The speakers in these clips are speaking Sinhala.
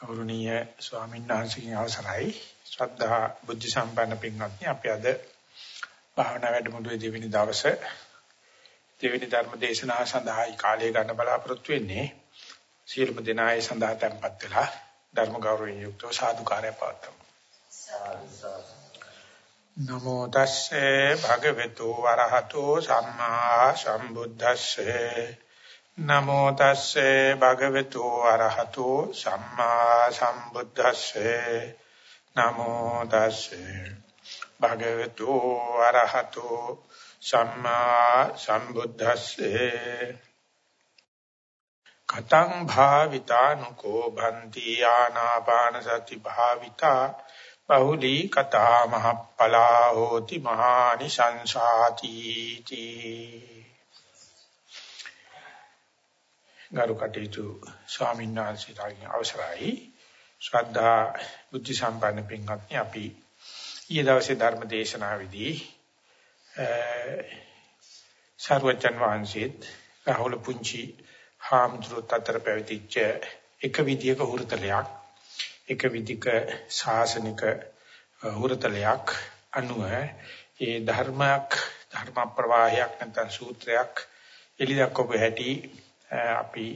ගෞරවනීය ස්වාමීන් වහන්සේගේ අවසරයි. ශ්‍රද්ධා බුද්ධ සම්පන්න පින්වත්නි අපි අද භාවනා වැඩමුළුවේ දෙවෙනි දවසේ දෙවෙනි ධර්ම දේශනාව සඳහායි කාලය ගන්න බලාපොරොත්තු වෙන්නේ. සියලුම දෙනායේ සඳහා tempත් වෙලා ධර්ම ගෞරවයෙන් යුක්තව සාදුකාරය පවත්වමු. නමෝ තස්සේ භගවතු වරහතෝ සම්මා සම්බුද්දස්සේ නමෝ තස්සේ භගවතු අරහතෝ සම්මා සම්බුද්දස්සේ. නමෝ තස්සේ භගවතු අරහතෝ සම්මා සම්බුද්දස්සේ. කතං භාවිතානුකෝ භන්ති ආනාපාන සති භාවිතා. බහුලී කතා මහප්පලා හෝති මහානි සංසාති තී ගරු කටයුතු ස්වාමීන් වහන්සේලාගේ අවසරයි. ශ්‍රද්ධා බුද්ධ සම්පන්න පින්වත්නි අපි ඊයේ දවසේ ධර්ම දේශනාවේදී සර්වචන් වහන්සේත් රාහුල පුංචි හාමුදුරුවෝ අතර පැවතිච්ච එක විදියක හුරුතලයක් එක විදික ශාසනික හුරුතලයක් අනුව ඒ ධර්මයක් ධර්ම ප්‍රවාහයක් නැත්නම් සූත්‍රයක් එළිදක් ඔබ හැටි අපි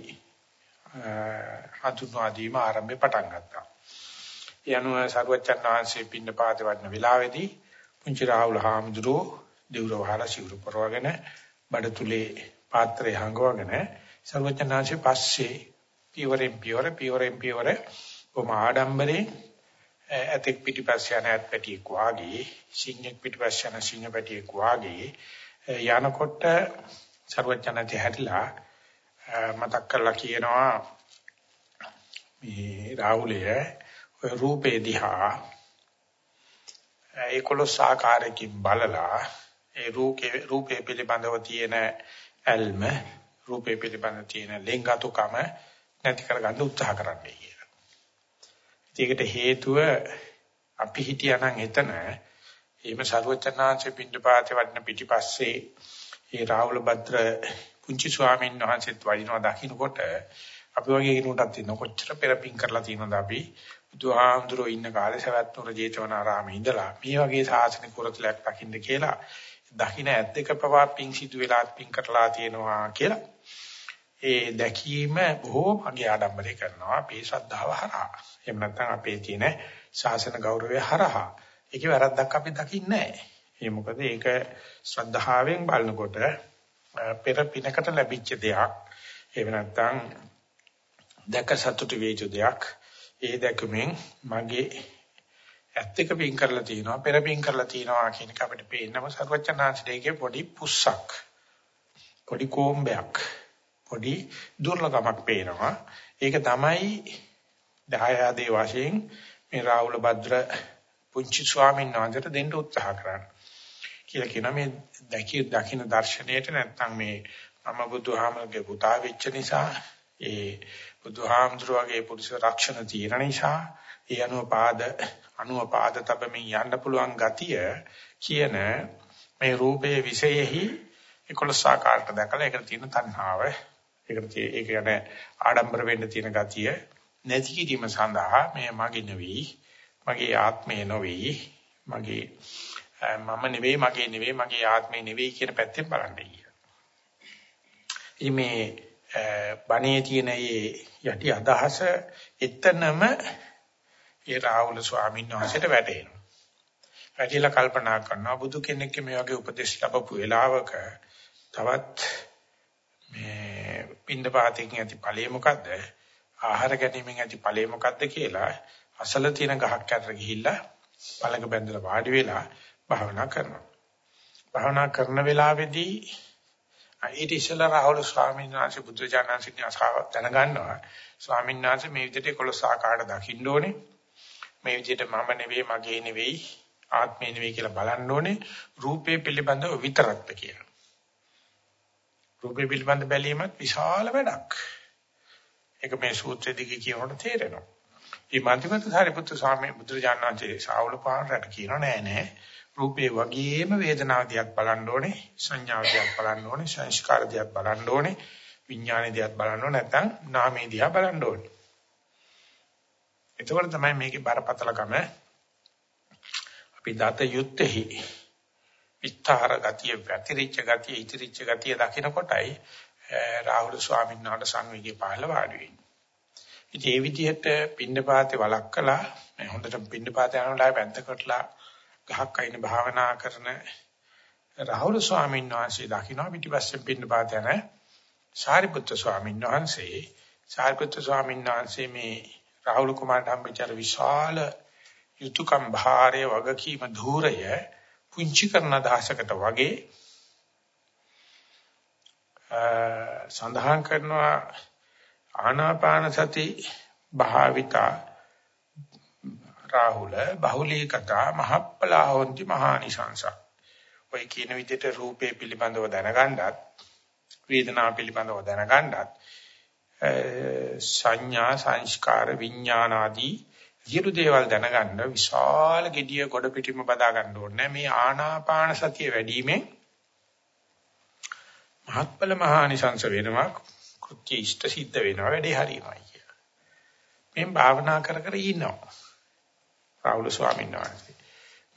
හඳුන්වා දීම ආරම්භේ පටන් ගත්තා. ඒ අනුව සරුවච්චන් වහන්සේ පින්න පාත වඩන වෙලාවේදී පුංචි රාහුල හාමුදුරුවෝ දිවුරවහලා සිවුරු පරවගෙන බඩතුලේ පාත්‍රය හංගවගෙන සරුවච්චන් වහන්සේ පස්සේ පියවරෙන් පියවර පියවරෙන් පියවර කොම ආඩම්බරේ ඇතෙක් පිටිපස්ස යන ඇත් පැටියෙක් වාගේ සිංහෙක් පිටිපස්ස යන සිංහ පැටියෙක් වාගේ යනකොට සරුවච්චන් හැටිලා මතක් කරලා කියනවා මේ රාහුලය ඔය රූපේ දිහා ඒකලොස් ආකාරයකින් බලලා ඒ රූපේ රූපේ පිළිබඳව තියෙන ඇල්ම රූපේ පිළිබඳව තියෙන ලෙන්ගතුකම නැති කරගන්න උත්සාහ කරන්නයි කියලා. ඒකට හේතුව අපි හිටියානම් එතන එහෙම ਸਰවචනාංශ පිටපාතේ වඩන පිටිපස්සේ ඒ රාහුල භද්‍ර පුංචි ස්වාමීන් වහන්සේත් වඩිනවා දකින්නකොට අපි වගේ කෙනෙකුටත් ඉන්න කොච්චර පෙරපින් කරලා තියෙනවද අපි? බුදුහාමුදුරුවෝ ඉන්න කාලේ සවැත් නුර ජේතවනාරාමේ ඉඳලා මේ වගේ සාසනික කුරතලයක් දකින්න කියලා දකින්න ඇත්ත එක පවා පිං සිදු වෙලා පිං කරලා තියෙනවා කියලා. ඒ දැකීම බොහෝ මගේ ආඩම්බරේ කරනවා අපේ ශ්‍රද්ධාව හරහා. එහෙම නැත්නම් අපේ තියෙන ශාසන ගෞරවය හරහා. ඒකේ වැරද්දක් අපි දකින්නේ නැහැ. ඒ මොකද ඒක ශ්‍රද්ධාවෙන් බලනකොට පෙර පිනකට ලැබිච්ච දෙයක්. එහෙම නැත්නම් දැක සතුටු වේච දෙයක්. ඒ දැකීමෙන් මගේ ඇත්ත එක පින් කරලා තියෙනවා පෙර පින් කරලා තියෙනවා කියන එක අපිට පේන්නම සර්වචනාංශයේ පොඩි පුස්සක් පොඩි කොම්බයක් පොඩි දුර්ලභමක් පේනවා ඒක තමයි දහයාදේ වශයෙන් මේ රාහුල භද්‍ර පුංචි ස්වාමීන් වහන්සේට දෙන්න උත්සාහ කරන්නේ කියලා කියනවා මේ දැකි දකින්න දර්ශනයට නැත්තම් මේ මම බුදුහාමගේ පුතා වෙච්ච නිසා ඒ බුදුහාමුදුරුවගේ පුරුෂ රක්ෂණ තියෙන නිසා ඒ අනුපාද අනුපාද තබමින් යන්න පුළුවන් ගතිය කියන මේ රූපයේ විශේෂෙහි 11 ආකාරයට දැකලා ඒකට තියෙන තණ්හාව ඒකට ඒක යන ආඩම්බර වෙන්න තියෙන ගතිය නැති කිරීම සඳහා මේ මගේ නෙවෙයි මගේ ආත්මය නෙවෙයි මගේ මම නෙවෙයි මගේ නෙවෙයි මගේ ආත්මේ නෙවෙයි කියන පැත්තෙන් බලන්නේ කියලා. ඉතින් මේ බණේ තියෙන මේ යටි අදහස එතනම ඒ රාහුල ස්වාමීන් වහන්සේට වැටෙනවා. වැටිලා කල්පනා කරනවා බුදු කෙනෙක් මේ වගේ උපදේශ ලැබපු වෙලාවක තවත් මේ පින්ඳ පාතකින් ඇති ඵලය මොකද්ද? ආහාර ගැනීමෙන් ඇති ඵලය මොකද්ද කියලා අසල තියෙන ගහක් අතර ගිහිල්ලා පළඟ බැඳලා වාඩි වෙලා භාවනා කරනවා. භාවනා කරන වෙලාවේදී ඊට ඉස්සෙල්ලා රාහුල ස්වාමීන් වහන්සේ බුද්ධ ඥානසින් අසාව දැනගන්නවා. ස්වාමීන් වහන්සේ මේ විදිහට 11 ආකාරයට දකින්න ඕනේ. මේ විදිහට මම නෙවෙයි මගේ නෙවෙයි ආත්මේ නෙවෙයි කියලා බලන්න ඕනේ. රූපේ පිළිබඳව විතරක්ද කියලා. රූපේ පිළිබඳ බැලීමත් විශාල වැඩක්. ඒක මේ සූත්‍රෙ දිගේ කියනකොට තේරෙනවා. මේ මන්තිමත් සාරිපුත්‍ර ස්වාමීන් බුද්ධ ඥානන්සේ ශාවල පාරට කියනවා නෑ නෑ රූපේ වගේම වේදනාව දිහාත් බලන්න ඕනේ සංඥාව දිහාත් බලන්න ඕනේ සංස්කාර දිහාත් බලන්න ඕනේ විඥාන දිහාත් බලන්න ඕනේ නැත්නම් නාමයේ දිහා බලන්න ඕනේ එතකොට තමයි මේකේ බරපතලකම අපි දත යුත්තේහි විස්තර ගතිය, වැතිරිච්ච ගතිය, ඉතිරිච්ච ගතිය දකින කොටයි රාහුල ස්වාමීන් වහන්සේ සංවේගී පහළ වාඩි වෙන්නේ. ඉතින් ඒ විදිහට පින්නපාතේ වළක්කලා මේ හොඳට පින්නපාතේ යනලා පැත්තකටලා ගහක් අයින භාවනා කරන රාහුල ස්වාමීන් වහන්සේ දකින්න පිටිපස්සෙන් පින්නපාත යන සාරිපුත්‍ර ස්වාමීන් වහන්සේ. සාරිපුත්‍ර ස්වාමීන් වහන්සේ මේ රාහුල කුමාරට හම්බෙච්ච විශාල යුතුයකම් භාරය වගකීම ධූරය පුංචි කරන දහසකට වගේ සඳහන් කරනවා ආනාපාන සති භාවිතා රාහුල බහුලීකතා මහප්පලාහොන්ති මහානිසංස ඔය කියන විදිහට රූපේ පිළිබඳව දැනගන්නත් වේදනා පිළිබඳව දැනගන්නත් සංඥා සංස්කාර විඥාන ආදී සියලු දේවල් දැනගන්න විශාල gediya කොට පිටිම බදා ගන්න ඕනේ මේ ආනාපාන සතිය වැඩිමෙන් මහත්ඵල මහානිසංස වෙනවා කෘත්‍ය ඉෂ්ට සිද්ධ වෙනවා වැඩේ හරියනවා කියලා. මේ භාවනා කර කර ඉන්නවා. රාහුල ස්වාමීන් වහන්සේ.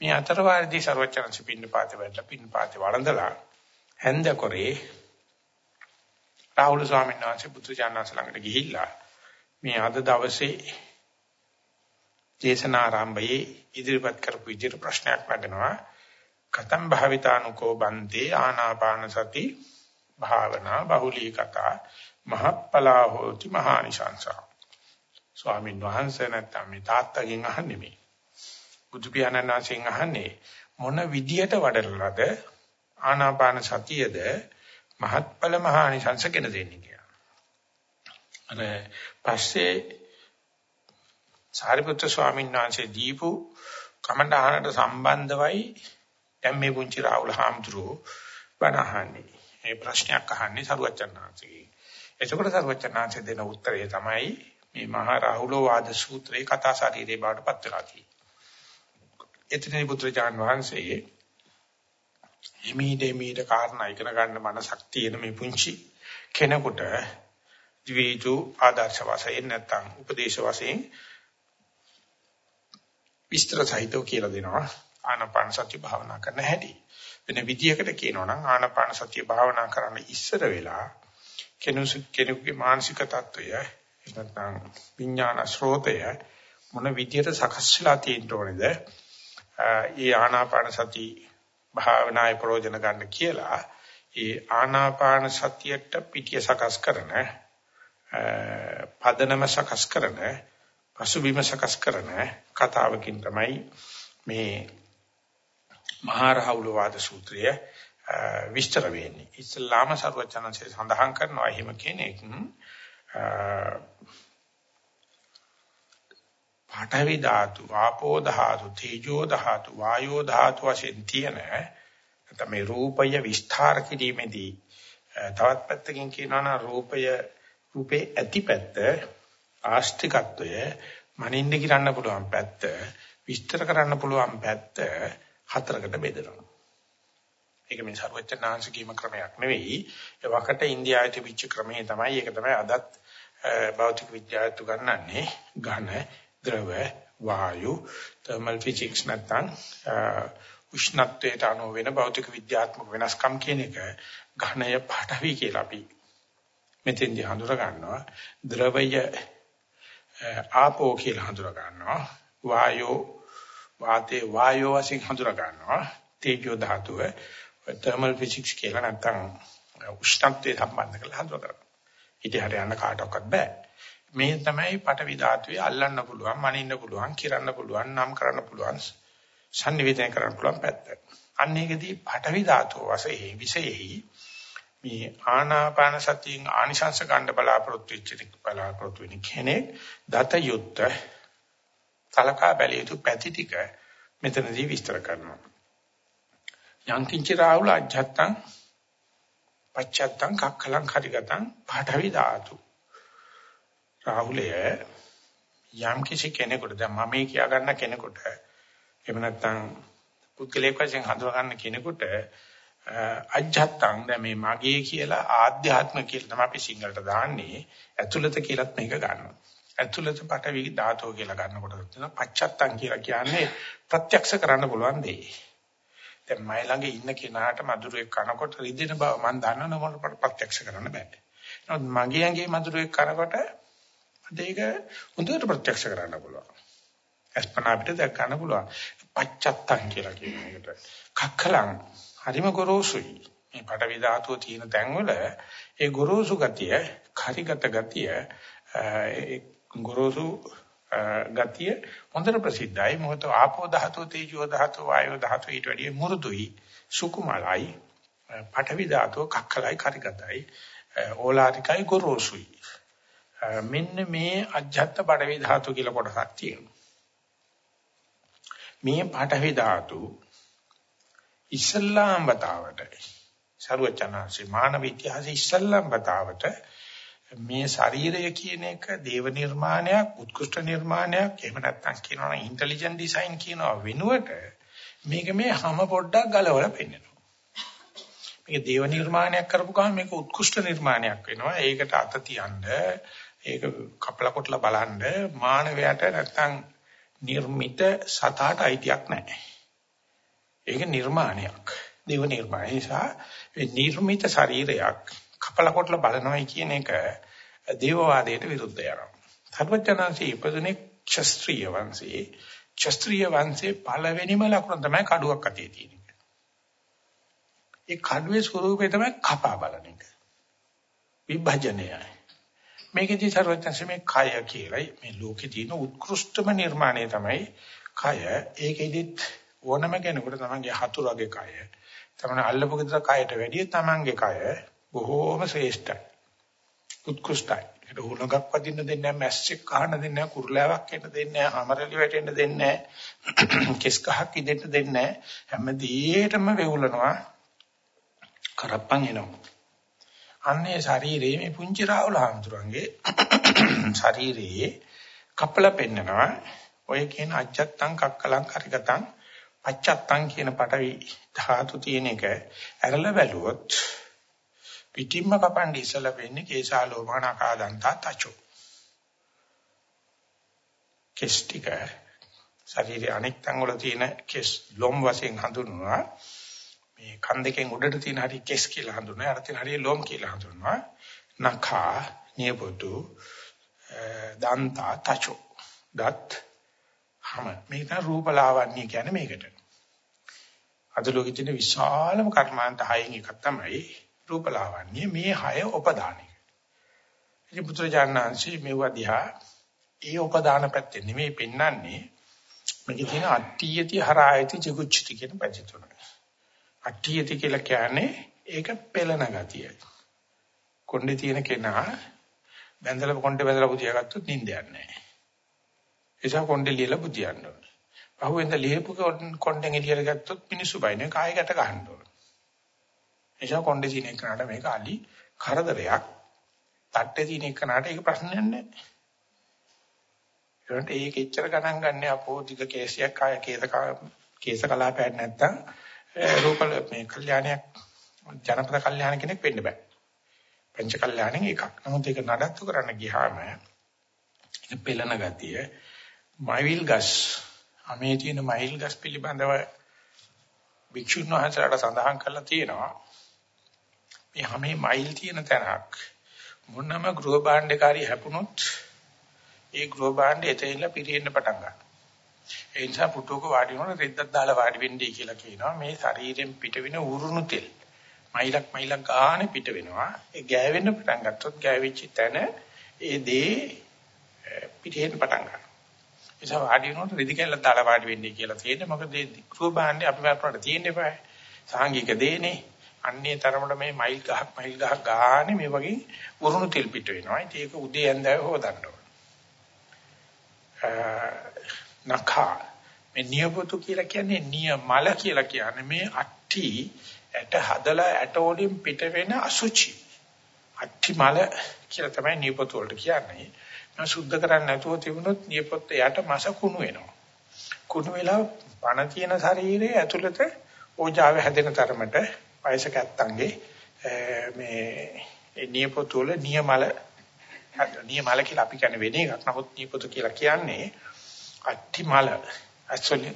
මේ අතර වාරදී ਸਰවචනසි පින්න පාතේ වැඩලා පින්න පාතේ වළඳලා හැන්ද කරේ රාහුල ස්වාමීන් වහන්සේ බුදු ජානස ළඟට ගිහිල්ලා මේ අද දවසේ දේශනාරම්භයේ ඉදිරිපත් කරපු විදිහට ප්‍රශ්නයක් නගනවා කතම් භාවිතානුකෝ බන්තේ ආනාපාන සති භාවනා බහුලී කතා මහප්පලා හෝති මහානිශංස ස්වාමීන් වහන්සේ නැත්නම් මේ තාත්තගෙන් අහන්නේ මේ. බුදු පියාණන් වහන්සේගෙන් අහන්නේ මොන විදියට වඩලලාද ආනාපාන සතියද මහත්ඵල මහානිශංස කියන දෙන්නේ කියලා අර පස්සේ සාරිපුත්‍ර ස්වාමීන් වහන්සේ දීපු කමණ්ඩාහනට සම්බන්ධවයි දැන් මේ පුංචි රාහුල හාමුදුරුවෝ බණ අහන්නේ. මේ ප්‍රශ්නයක් අහන්නේ සරුවචනාංශගේ. එතකොට සරුවචනාංශ දෙන උත්තරය තමයි මේ මහා රාහුලෝ වාද සූත්‍රයේ කතා ශරීරේ බවට පත් වෙලා තියෙන්නේ. එතනයි පුත්‍රජාන් වහන්සේ හිමීඩේ මීඩ කාරණා ඉගෙන ගන්න මනසක් තියෙන මේ පුංචි කෙනෙකුට ද්විජු ආදර්ශ වශයෙන් නැත්නම් උපදේශ වශයෙන් විස්තර සහිතව කියලා දෙනවා ආනාපාන සතිය භාවනා කරන හැටි. වෙන විදියකට කියනවා නම් ආනාපාන සතිය භාවනා කරන්න ඉස්සර වෙලා කෙනෙකුගේ මානසික තත්වය නැත්නම් විඥාන ස්රෝතය මොන විදියට සකස් වෙලා තියෙන්න ඕනේද? ඒ ආනාපාන සති භාවනායේ ප්‍රයෝජන ගන්න කියලා ඒ ආනාපාන සතියට පිටිය සකස් කරන පදනම සකස් කරන පසුබිම සකස් කරන කතාවකින් තමයි මේ මහා රහවුල වාද සූත්‍රය විස්තර වෙන්නේ. ඉස්ලාම සර්වචනන්සේ සඳහන් කරනවා එහෙම කෙනෙක් පාඨවි ධාතු, ආපෝ ධාතු, තේජෝ ධාතු, වායෝ ධාතු වශයෙන් තියෙන තමයි රූපය විස්තර කිරීමේදී තවත් පැත්තකින් කියනවා නම් රූපය රූපේ ඇතිපැත්ත ආස්තිකත්වය මනින්න කිරන්න පුළුවන් පැත්ත විස්තර කරන්න පුළුවන් පැත්ත හතරකට බෙදනවා. ඒක මේ සර්වඥාන්ස කීම ක්‍රමයක් නෙවෙයි. ඒ වකට ඉන්දියාවේ තිබිච්ච ක්‍රමේ තමයි ඒක තමයි අදත් භෞතික විද්‍යාවට උගන්වන්නේ ඝන, ද්‍රව, වායු, thermal physics නැත්නම් උෂ්ණත්වයට අනුව වෙන භෞතික විද්‍යාත්මක වෙනස්කම් කියන එක ඝනය පාඨවි කියලා අපි මෙතෙන්දී හඳුර ගන්නවා. ද්‍රවය ආපෝ කියලා හඳුනා ගන්නවා. වායෝ වාතේ වායෝ වශයෙන් හඳුනා ගන්නවා. තේජෝ ධාතුව තර්මල් ෆිසික්ස් කියලා නැත්නම් උෂ්ණත්වයේ සම්බන්ධ කරලා හඳුනා ගන්නවා. ඊට හරිය යන කාටවත් බෑ. මේ තමයි පටවි ධාතුවේ අල්ලන්න පුළුවන් මනින්න පුළුවන් කිරන්න පුළුවන් නම් කරන්න පුළුවන් sannivedana කරන්න පුළුවන් පැත්ත අන්න ඒකදී පටවි ධාතුව වශයෙන් විශේෂයි මේ ආනාපාන සතියෙන් ආනිශංස ගන්න බලාපොරොත්තු වෙච්ච බලාපොරොත්තු වෙන කෙනෙක් දත යුත්ත තලකා බැලිය යුතු පැති ටික මෙතනදී විස්තර කරනවා. යංකින්ච රාහුල අජත්තං පච්චත්තං කක්කලං හරිගතං පාඨවි ධාතු. රාහුලය යම් කිසි කෙනෙකුට දැන් මම මේ කියා ගන්න කෙනෙකුට එහෙම නැත්නම් පුද්ගලයෙක් වශයෙන් හඳුනා ගන්න කෙනෙකුට අජත්තං දැන් මේ මගේ කියලා ආධ්‍යාත්ම කියලා තමයි අපි සිංහලට දාන්නේ ඇතුළත කියලාත් මේක ගන්නවා. ඇතුළත පටවි ධාතෝ කියලා ගන්නකොට තියෙනවා පච්චත්තං කියලා කියන්නේ ප්‍රත්‍යක්ෂ කරන්න පුළුවන් දෙය. දැන් මයි ළඟ ඉන්න කෙනාට මధుරයක් කනකොට රිදෙන බව මම දන්නව මට ප්‍රත්‍යක්ෂ කරන්න බෑ. නමුත් මගේ ඇඟේ මధుරයක් කනකොට ඒක හොඳට ප්‍රත්‍යක්ෂ කරන්න පුළුවන්. අස්පනා අපිට දැක් ගන්න පුළුවන්. පච්චත්තං කියලා කියන එකට. කක්කලං හරිම ගොරෝසුයි. මේ පටවි ධාතුව තියෙන තැන්වල ඒ ගොරෝසු ගතිය, කරිගත ගතිය ඒ ගොරෝසු ගතිය හොඳට ප්‍රසිද්ධයි. මොකද ආපෝ ධාතුව, තේජෝ ධාතුව, වායෝ ධාතුව ඊට වැඩිය මෘදුයි, සුකුමලයි. පඨවි ධාතුව කක්කලයි, කරිගතයි, ඕලාරිකයි, ගොරෝසුයි. මෙන්න මේ අජ්ජත් පඨවි ධාතුව කියලා කොටසක් තියෙනවා. මේ පඨවි ධාතු ඉස්ලාම් වතාවට සරුවචනාංශේ මානව ඉතිහාසයේ ඉස්ලාම් වතාවට මේ ශරීරය කියන එක දේව නිර්මාණයක් උත්කෘෂ්ඨ නිර්මාණයක් එහෙම නැත්නම් කියනවා නම් ඉන්ටෙලිජන්ට් ඩිසයින් කියනවා වෙනුවට මේක මේ හැම පොඩ්ඩක් ගලවලා පෙන්නනවා මේක දේව නිර්මාණයක් කරපු ගමන් මේක උත්කෘෂ්ඨ නිර්මාණයක් වෙනවා ඒකට අත තියන්න ඒක කපලා කොටලා බලන්න මානවයාට නැත්නම් නිර්මිත සතාට අයිතියක් නැහැ ඒක නිර්මාණයක් දේව නිර්මාණය නිසා නිර්මිත ශරීරයක් කපල කොටලා බලනවයි කියන එක දේවවාදයට විරුද්ධ යනවා. සර්වඥාන්සේ ඉපදුනේ ක්ෂත්‍රීය වංශේ. ක්ෂත්‍රීය වංශේ පළවෙනිම ලකුණ තමයි කඩුවක් අතේ තියෙන එක. ඒ කඩුවේ ස්වරූපය තමයි කපා බලන එක. විභජනයයි. මේකෙදි සර්වඥාන්සේ මේ කය කියලායි මේ ලෝකේ තියෙන උත්කෘෂ්ඨම නිර්මාණය තමයි කය. ඒකෙදිත් ඕනම කෙනෙකුට තමන්ගේ හතුරගේ කය. තමන අල්ලපු ගෙදර කයට වැඩිය තමන්ගේ කය බොහෝම ශ්‍රේෂ්ඨයි. උත්කෘෂ්ඨයි. ඒක උලඟක් වදින්න දෙන්නේ නැහැ, මැස්සෙක් කහන්න දෙන්නේ නැහැ, කුරුලෑවක් එන්න දෙන්නේ නැහැ, හැමරලි වැටෙන්න දෙන්නේ නැහැ, කෙස් ගහක් ඉදෙන්න දෙන්නේ නැහැ. හැමදේටම වෙවුලනවා. කරප්පන් එනවා. අන්නේ ශරීරයේ මේ පුංචි රාහුල හඳුරන්ගේ ශරීරයේ කපල පෙන්නනවා. ඔය කියන අජත්තං කක්කලං කරිගතං පච්චත්තං කියන පටවි ධාතු තියෙන එක ඇරලා බැලුවොත් පිටින්ම කපන්නේ ඉස්සලා වෙන්නේ කේශාලෝමනකා දන්තා තචෝ. කෙස් ටික ශරීරයේ අනෙක් තැන් වල තියෙන කෙස් ලොම් වශයෙන් හඳුන්වනවා. මේ කන් දෙකෙන් උඩට තියෙන හරිය කෙස් කියලා හඳුන්වනවා. අර තියෙන හරිය ලොම් කියලා හඳුන්වනවා. නඛා නියපොතු දන්තා තචෝ. දත් හැම මේක තමයි රූපලාවන්‍ය කියන්නේ මේකට. අද ලෝකෙ තියෙන විශාලම කර්මාන්ත හයෙන් එකක් තමයි රූපලාවන්‍ය මේ හය උපදාන එක. ඉතින් පුත්‍රජානනාංශي මෙව දිහා ඒ උපදාන පැත්තේ නෙමෙයි පෙන්වන්නේ මේකේ තියෙන අට්ඨියති හරායති ජිගුච්ඡති කියන පැති තුන. අට්ඨියති කියලා කියන්නේ ඒක පෙළන ගතිය. කොණ්ඩේ තියෙන කෙනා බැඳලා කොණ්ඩේ බැඳලා පුතිය ගත්තොත් නිින්දයක් නැහැ. ඒසම කොණ්ඩේ ලියලා පුතියන්න ඕනේ. පහුවෙන්ද ලියපු කොණ්ඩෙන් එළියට ගත්තොත් මිනිස්සු බයිනේ කායකට ගහන්න ඕනේ. එනිසා කොණ්ඩේ තියෙන එකනට මේක අලි කරදරයක්. තට්ටේ තියෙන එකනට ඒක ප්‍රශ්නයක් නැහැ. ඒකට ඒක එච්චර ගණන් ගන්න අපෝ දිග කේසියක් ආය කේස කේස කලාපයක් නැත්තම් රූප මේ කල්යාණයක් ජනපද කල්යාණ කෙනෙක් වෙන්න බෑ. පංච කල්යාණෙන් එකක්. නමුත් ඒක නඩත්තු කරන්න ගියාම ඒක පෙළන ගතිය මයිල් ගස් අමේ තියෙන මයිල් ගස් පිළිබඳව භික්ෂුන් වහන්සේලාට සඳහන් කරලා තියෙනවා. මේ හැමේ මයිල් තියෙන තැනක් මොනම ගෘහ භාණ්ඩකාරී හැපුණොත් ඒ ගෘහ භාණ්ඩය එතෙන්ලා පිරෙන්න පටන් ගන්නවා. ඒ නිසා පුටුවක වාඩි වෙනකොට රෙද්දක් දාලා වාඩි වෙන්නයි කියලා කියනවා. මේ ශරීරයෙන් පිට වෙන උරුණු තෙල් මයිලක් මයිලක් ගානේ පිට වෙනවා. ඒ ගෑවෙන්න පටන් ගත්තොත් ගෑවිච්ච තැන ඒ දේ පිටේට පටන් ගන්නවා. ඒ නිසා වාඩි වෙනකොට රෙදි කැල්ලක් දාලා වාඩි වෙන්නයි කියලා තියෙන්නේ. මොකද ඒ ගෘහ භාණ්ඩය අපි වලට තියෙන්න එපා. සාංගික දේනේ. අන්නේ තරමට මේ මයිල් ගහක් මයිල් ගහක් ගානේ මේ වගේ උරුණු තෙල් පිට වෙනවා. ඉතින් ඒක උදේ ඇඳාව හොදන්න ඕන. නඛා මේ නියපොතු කියලා කියන්නේ නියමල කියලා කියන්නේ මේ අට්ටි ඇට හදලා ඇට වලින් පිට වෙන අසුචි. අට්ටි මල කියලා තමයි නියපොතු වලට කියන්නේ. මම සුද්ධ කරන්නේ නැතුව තිබුණොත් නියපොත්ත යට මස කුණු වෙනවා. කුණු වෙලා පණ තියෙන ශරීරයේ ඇතුළත ඕජාව හැදෙන තරමට වයසක ඇත්තන්ගේ මේ නියපොතු වල නියමල නියමල කියලා අපි කියන්නේ වෙන එකක්. නමුත් නියපොතු කියලා කියන්නේ අට්ටිමල. ඇක්චුලි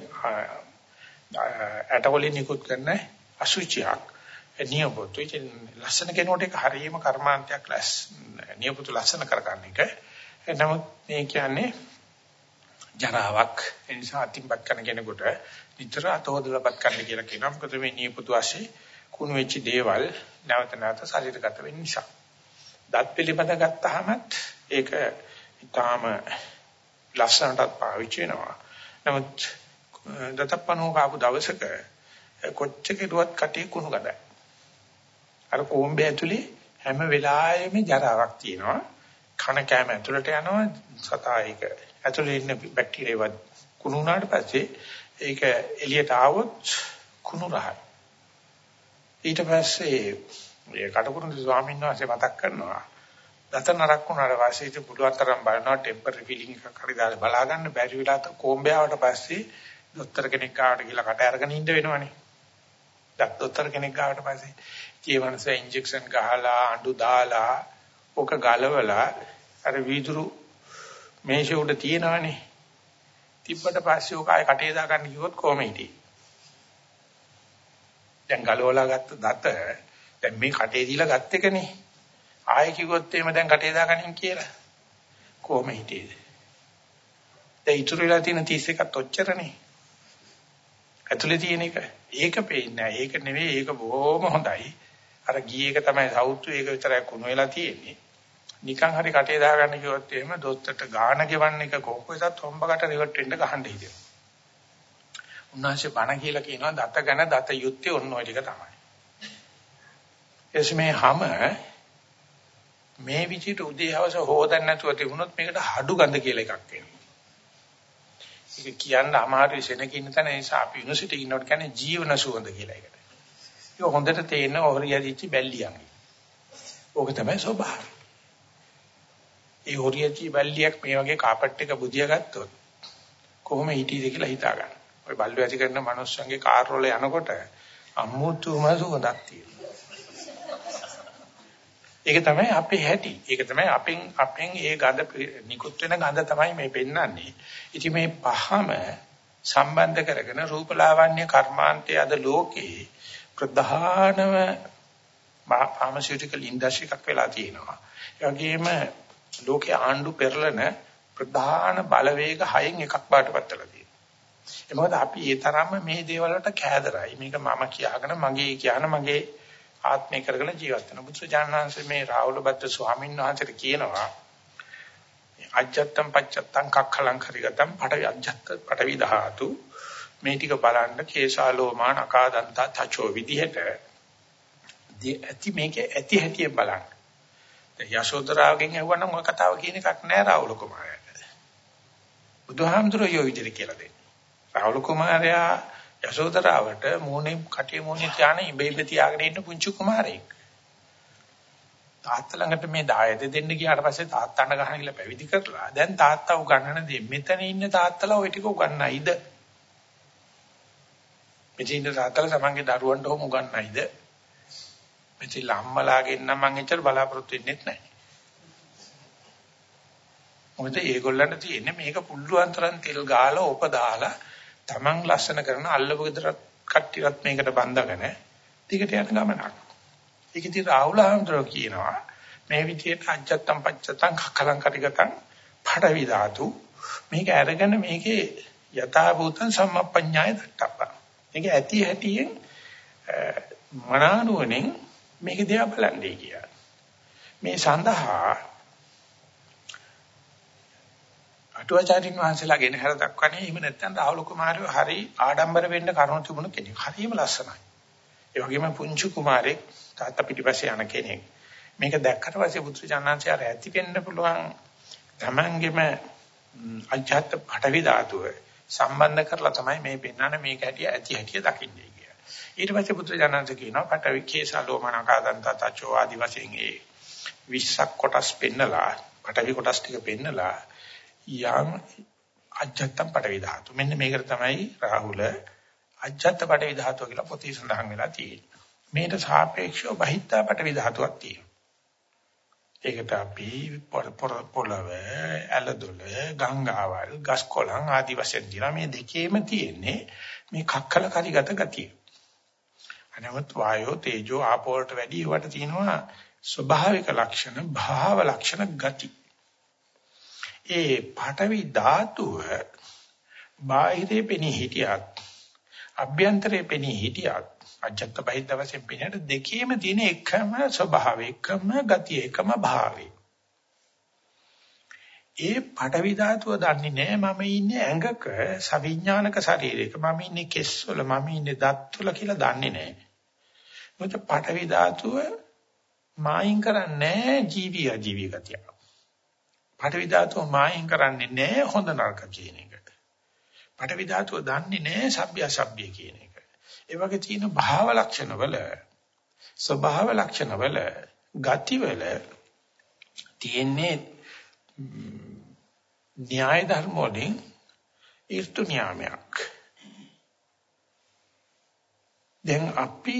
ඇටවලින් නිකුත් කරන අසුචියක්. නියපොතු. ඉතින් ලස්සන කෙනෙකුට ඒක හරියම කර්මාන්තයක් ලස් නියපොතු ලස්සන කරගන්න එක. නමුත් මේ කියන්නේ ජරාවක් ඒ නිසා අතිම්පත් කරන කෙනෙකුට නිතර අතෝදලපත් කරන්න කියලා කියනවා. මොකද මේ නියපොතු ASCII කුණු වෙච්ච දේවල් නැවත නැවත ශරීරගත වෙන්න නිසා. දත් පිළිබඳ ගත්තාම ඒක ඊටාම ලස්සනටත් පාවිච්චි වෙනවා. නමුත් දතප්පනෝ කාපු දවසක කොච්ච කෙරුවත් කටේ කුණු ගදයි. අර කොම්බේ ඇතුලේ හැම වෙලාවෙම ජරාවක් තියෙනවා. කන කෑම ඇතුළට යනවා සතා ඒක ඇතුලේ ඉන්න බැක්ටීරියාව කුණු වුණාට පස්සේ ඒක එළියට ආවොත් කුණු රහයි. ඊට පස්සේ ඒ කටුකුරුන්දි ස්වාමීන් වහන්සේ මතක් කරනවා දත නරක් වුණාට පස්සේ ඉත පුළුවන් තරම් බලනවා ටෙම්පරරි ෆීලිං එකක් හරි දාලා බලා ගන්න බැරි වෙලා කොම්බයාවට පස්සේ දොස්තර කෙනෙක් ආවට ගිහලා කට අරගෙන ඉන්න වෙනවනේ. දත් දොස්තර කෙනෙක් ආවට පස්සේ ජීවනස ඉන්ජෙක්ෂන් ගහලා අඬු දාලා ඔක ගලවලා අර වීදුරු මේෂෙ උඩ තියෙනවනේ. තිබ්බට පස්සේ ඔක ආයේ කටේ දා ගන්න කිව්වොත් කොහොම හිටියේ? දැන් ගලවලා ගත්ත දත දැන් මේ කටේ දීලා ගත්ත එකනේ. ආයෙ කිව්වොත් එහෙම දැන් කටේ දාගනින් කියලා. කොහොම හිටියේද? දැන් ඉතුරු වෙලා තියෙන 31ත් ඔච්චරනේ. ඇතුලේ තියෙන එක. ඒක පේන්නේ නැහැ. ඒක නෙවෙයි ඒක බොහොම හොඳයි. අර ගී එක තමයි සවුත්තු ඒක විතරයි කුණු වෙලා තියෙන්නේ. නිකන් හරි කටේ දාගන්න කිව්වොත් එහෙම දොස්තරට ගාන ගෙවන්න එක කොහොමදත් හොම්බකට රිවර්ට් වෙන්න ගහන්න හිතෙනවා. උන්වහන්සේ බණ කියලා කියනවා දත ගැන දත යුත්තේ ඔන්න ඔය ටික තමයි. එස්මේ හැම මේ විදිහට උදේවස හොදන්න නැතුව තිබුණොත් මේකට හඩු ගඳ කියලා එකක් එනවා. ඒක කියන්න අමාරු වෙනකින් තන නිසා අපි යුනිවර්සිටි ඉන්නකොට කියන්නේ ජීවන සුවඳ කියලා එකට. ඒක හොඳට තේින්න ඔහරියදිච්ච බැල්ලියන්ගේ. ඕක තමයි ස්වභාවය. ඒ හොරියච්චි බැල්ලියක් මේ වගේ කාපට් එක බුදියා ගත්තොත් කොහොම හිටීද කියලා හිතා ගන්න. ඔය බල්ලු ඇති කරන මිනිස්සුන්ගේ කාර් වල යනකොට අමුතුම සුවඳක් තියෙනවා. ඒක තමයි අපේ හැටි. ඒක තමයි අපෙන් අපෙන් ඒ ගඳ නිකුත් වෙන ගඳ තමයි මේ පෙන්වන්නේ. ඉතින් මේ පහම සම්බන්ධ කරගෙන රූපලාවන්‍ය කර්මාන්තයේ අද ලෝකේ ප්‍රධානම ෆාමසිටිකල් ඉන්ඩස්ට්‍රි එකක් වෙලා තියෙනවා. ඒ වගේම ලෝකේ ආණ්ඩු පෙරලන ප්‍රධාන බලවේග හයෙන් එකක් බාටපත් වෙලා තියෙනවා. ඒ මොකද අපි ඒ තරම්ම මේ දේවල් වලට කෑදරයි. මේක මම කියාගෙන මගේ කියන මගේ ආත්මය කරගෙන ජීවත් වෙන. බුදුචානන්සේ මේ රාහුල බද්ද ස්වාමීන් වහන්සේට කියනවා අජත්තම් පච්චත්තම් කක්ඛලං khරිගතම් පටවි අජත්ත පටවි ධාතු මේ ටික බලන්න කේශාලෝමාන අකාදන්ත තචෝ විදිහට ඇති මේකේ ඇති හැටි බලන්න. යශෝදරාවගෙන් ඇහුවනම් ඔය කතාව කියන එකක් නෑ රාහුල කුමාරයාට. බුදුහාමුදුරුවෝ යෝ විදිහට කියලා දෙන්නේ. රාහුල කුමාරයා යශෝදරාවට මොනේ කටේ මොනේ තියාන ඉබේබ තියාගෙන ඉන්න පුංචි කුමාරයෙක්. තාත්තා ළඟට මේ දායද දෙන්න ගියාට පස්සේ තාත්තන්න ගහන කියලා පැවිදි කරලා දැන් තාත්තා උගන්නන දේ මෙතන ඉන්න තාත්තලා ওই ටික උගන්නයිද? මෙතන ඉන්න තාත්තලා තමන්ගේ දරුවන්ට හොම උගන්නයිද? මෙතන අම්මලාගෙන් නම් මං එච්චර බලාපොරොත්තු වෙන්නේ නැහැ. මොකද ඒගොල්ලන්ට තියෙන්නේ මේක පුල්ලුවන් තරම් තෙල් ගාලා ඔප දාලා Taman ලස්සන කරන අල්ලපු ගෙදර කට්ටියත් මේකට බඳගෙන ටිකට යන ගමනක්. ඒක ඉතින් රාහුල හඳුරෝ කියනවා මේ විදිහට අජත්තම් පච්චත්තම් කකලං කරිගතං පඩවි ධාතු මේක අරගෙන මේකේ යථා භූතං සම්මප්පඤ්ඤාය දක්වපා. මේක ඇති හැටියෙන් මනානුවණෙන් මේක දිහා බලන්නේ කියලා. මේ සඳහා අටුවාචාරින් වහන්සේලාගෙන හැර දක්වන්නේ එහෙම නැත්නම් රාහුල කුමාරයෝ හරි ආඩම්බර වෙන්න කරුණු තිබුණු කෙනෙක්. හරිම ලස්සනයි. ඒ වගේම පුංචි කුමාරෙක් තාත්තා පිටිපස්සේ යන කෙනෙක්. මේක දැක්කට පස්සේ පුත්‍ර ජානන්සේ අර ඇති වෙන්න පුළුවන් තමන්ගෙම අජාත පටවි ධාතුව සම්බන්ධ කරලා තමයි මේ පෙන්වන්නේ මේක හැටිය ඇති හැටිය දකින්නේ කියලා. ඊට පස්සේ පුත්‍ර ජානන්සේ කියනවා පටවි කේසලෝමනකාදන්ත තචෝ ආදි වශයෙන් ඒ 20ක් කොටස් පෙන්නලා පටවි කොටස් ටික පෙන්නලා යම් අජත්තම් පටවි ධාතු. මෙන්න මේකට තමයි රාහුල අජත්ත පටවි ධාතුව කියලා පොතේ සඳහන් වෙලා තියෙන්නේ. මේකට සාපේක්ෂව බහිත්තා පටවි ධාතුවක් තියෙනවා. ඒකට අපි පොළව, ඇලදොල, ගංගාවල්, ගස්කොළන් ආදි වශයෙන් දිනා මේ දෙකේම තියෙන්නේ මේ කක්කල කරිගත ගතිය. අනවත් වායෝ තේජෝ ආපෝ වලට වැඩි ඒවට තියෙනවා ස්වභාවික ලක්ෂණ, භාව ලක්ෂණ ගති. ඒ පාඨවි ධාතුව බාහිරේ පෙනී හිටියත් අභ්‍යන්තරේ පෙනී හිටියත් අජත්ත බහිද්ද වශයෙන් පෙනෙන දෙකේම තියෙන එකම ස්වභාවය එකම ගතිය එකම භාවය. ඒ පටවි ධාතුව දන්නේ නැහැ මම ඉන්නේ ඇඟක සවිඥානික ශරීරයක. මම ඉන්නේ කෙස්වල මම ඉන්නේ දත්වල කියලා දන්නේ නැහැ මොකද පටවි ධාතුව මායින් කරන්නේ ජීවි අජීවි ගතිය පඨවි ධාතුව මායින් කරන්නේ නැහැ හොඳ නරක කියන එකට. පඨවි ධාතුව දන්නේ නැහැ සබ්බ්‍ය අසබ්බ්‍ය කියන එක. ඒ වගේ තියෙන භාව ලක්ෂණවල ස්වභාව ලක්ෂණවල ගතිවල තියෙන්නේ න්‍යාය ධර්ම වලින් ඍතු න්‍යාමයක්. දැන් අපි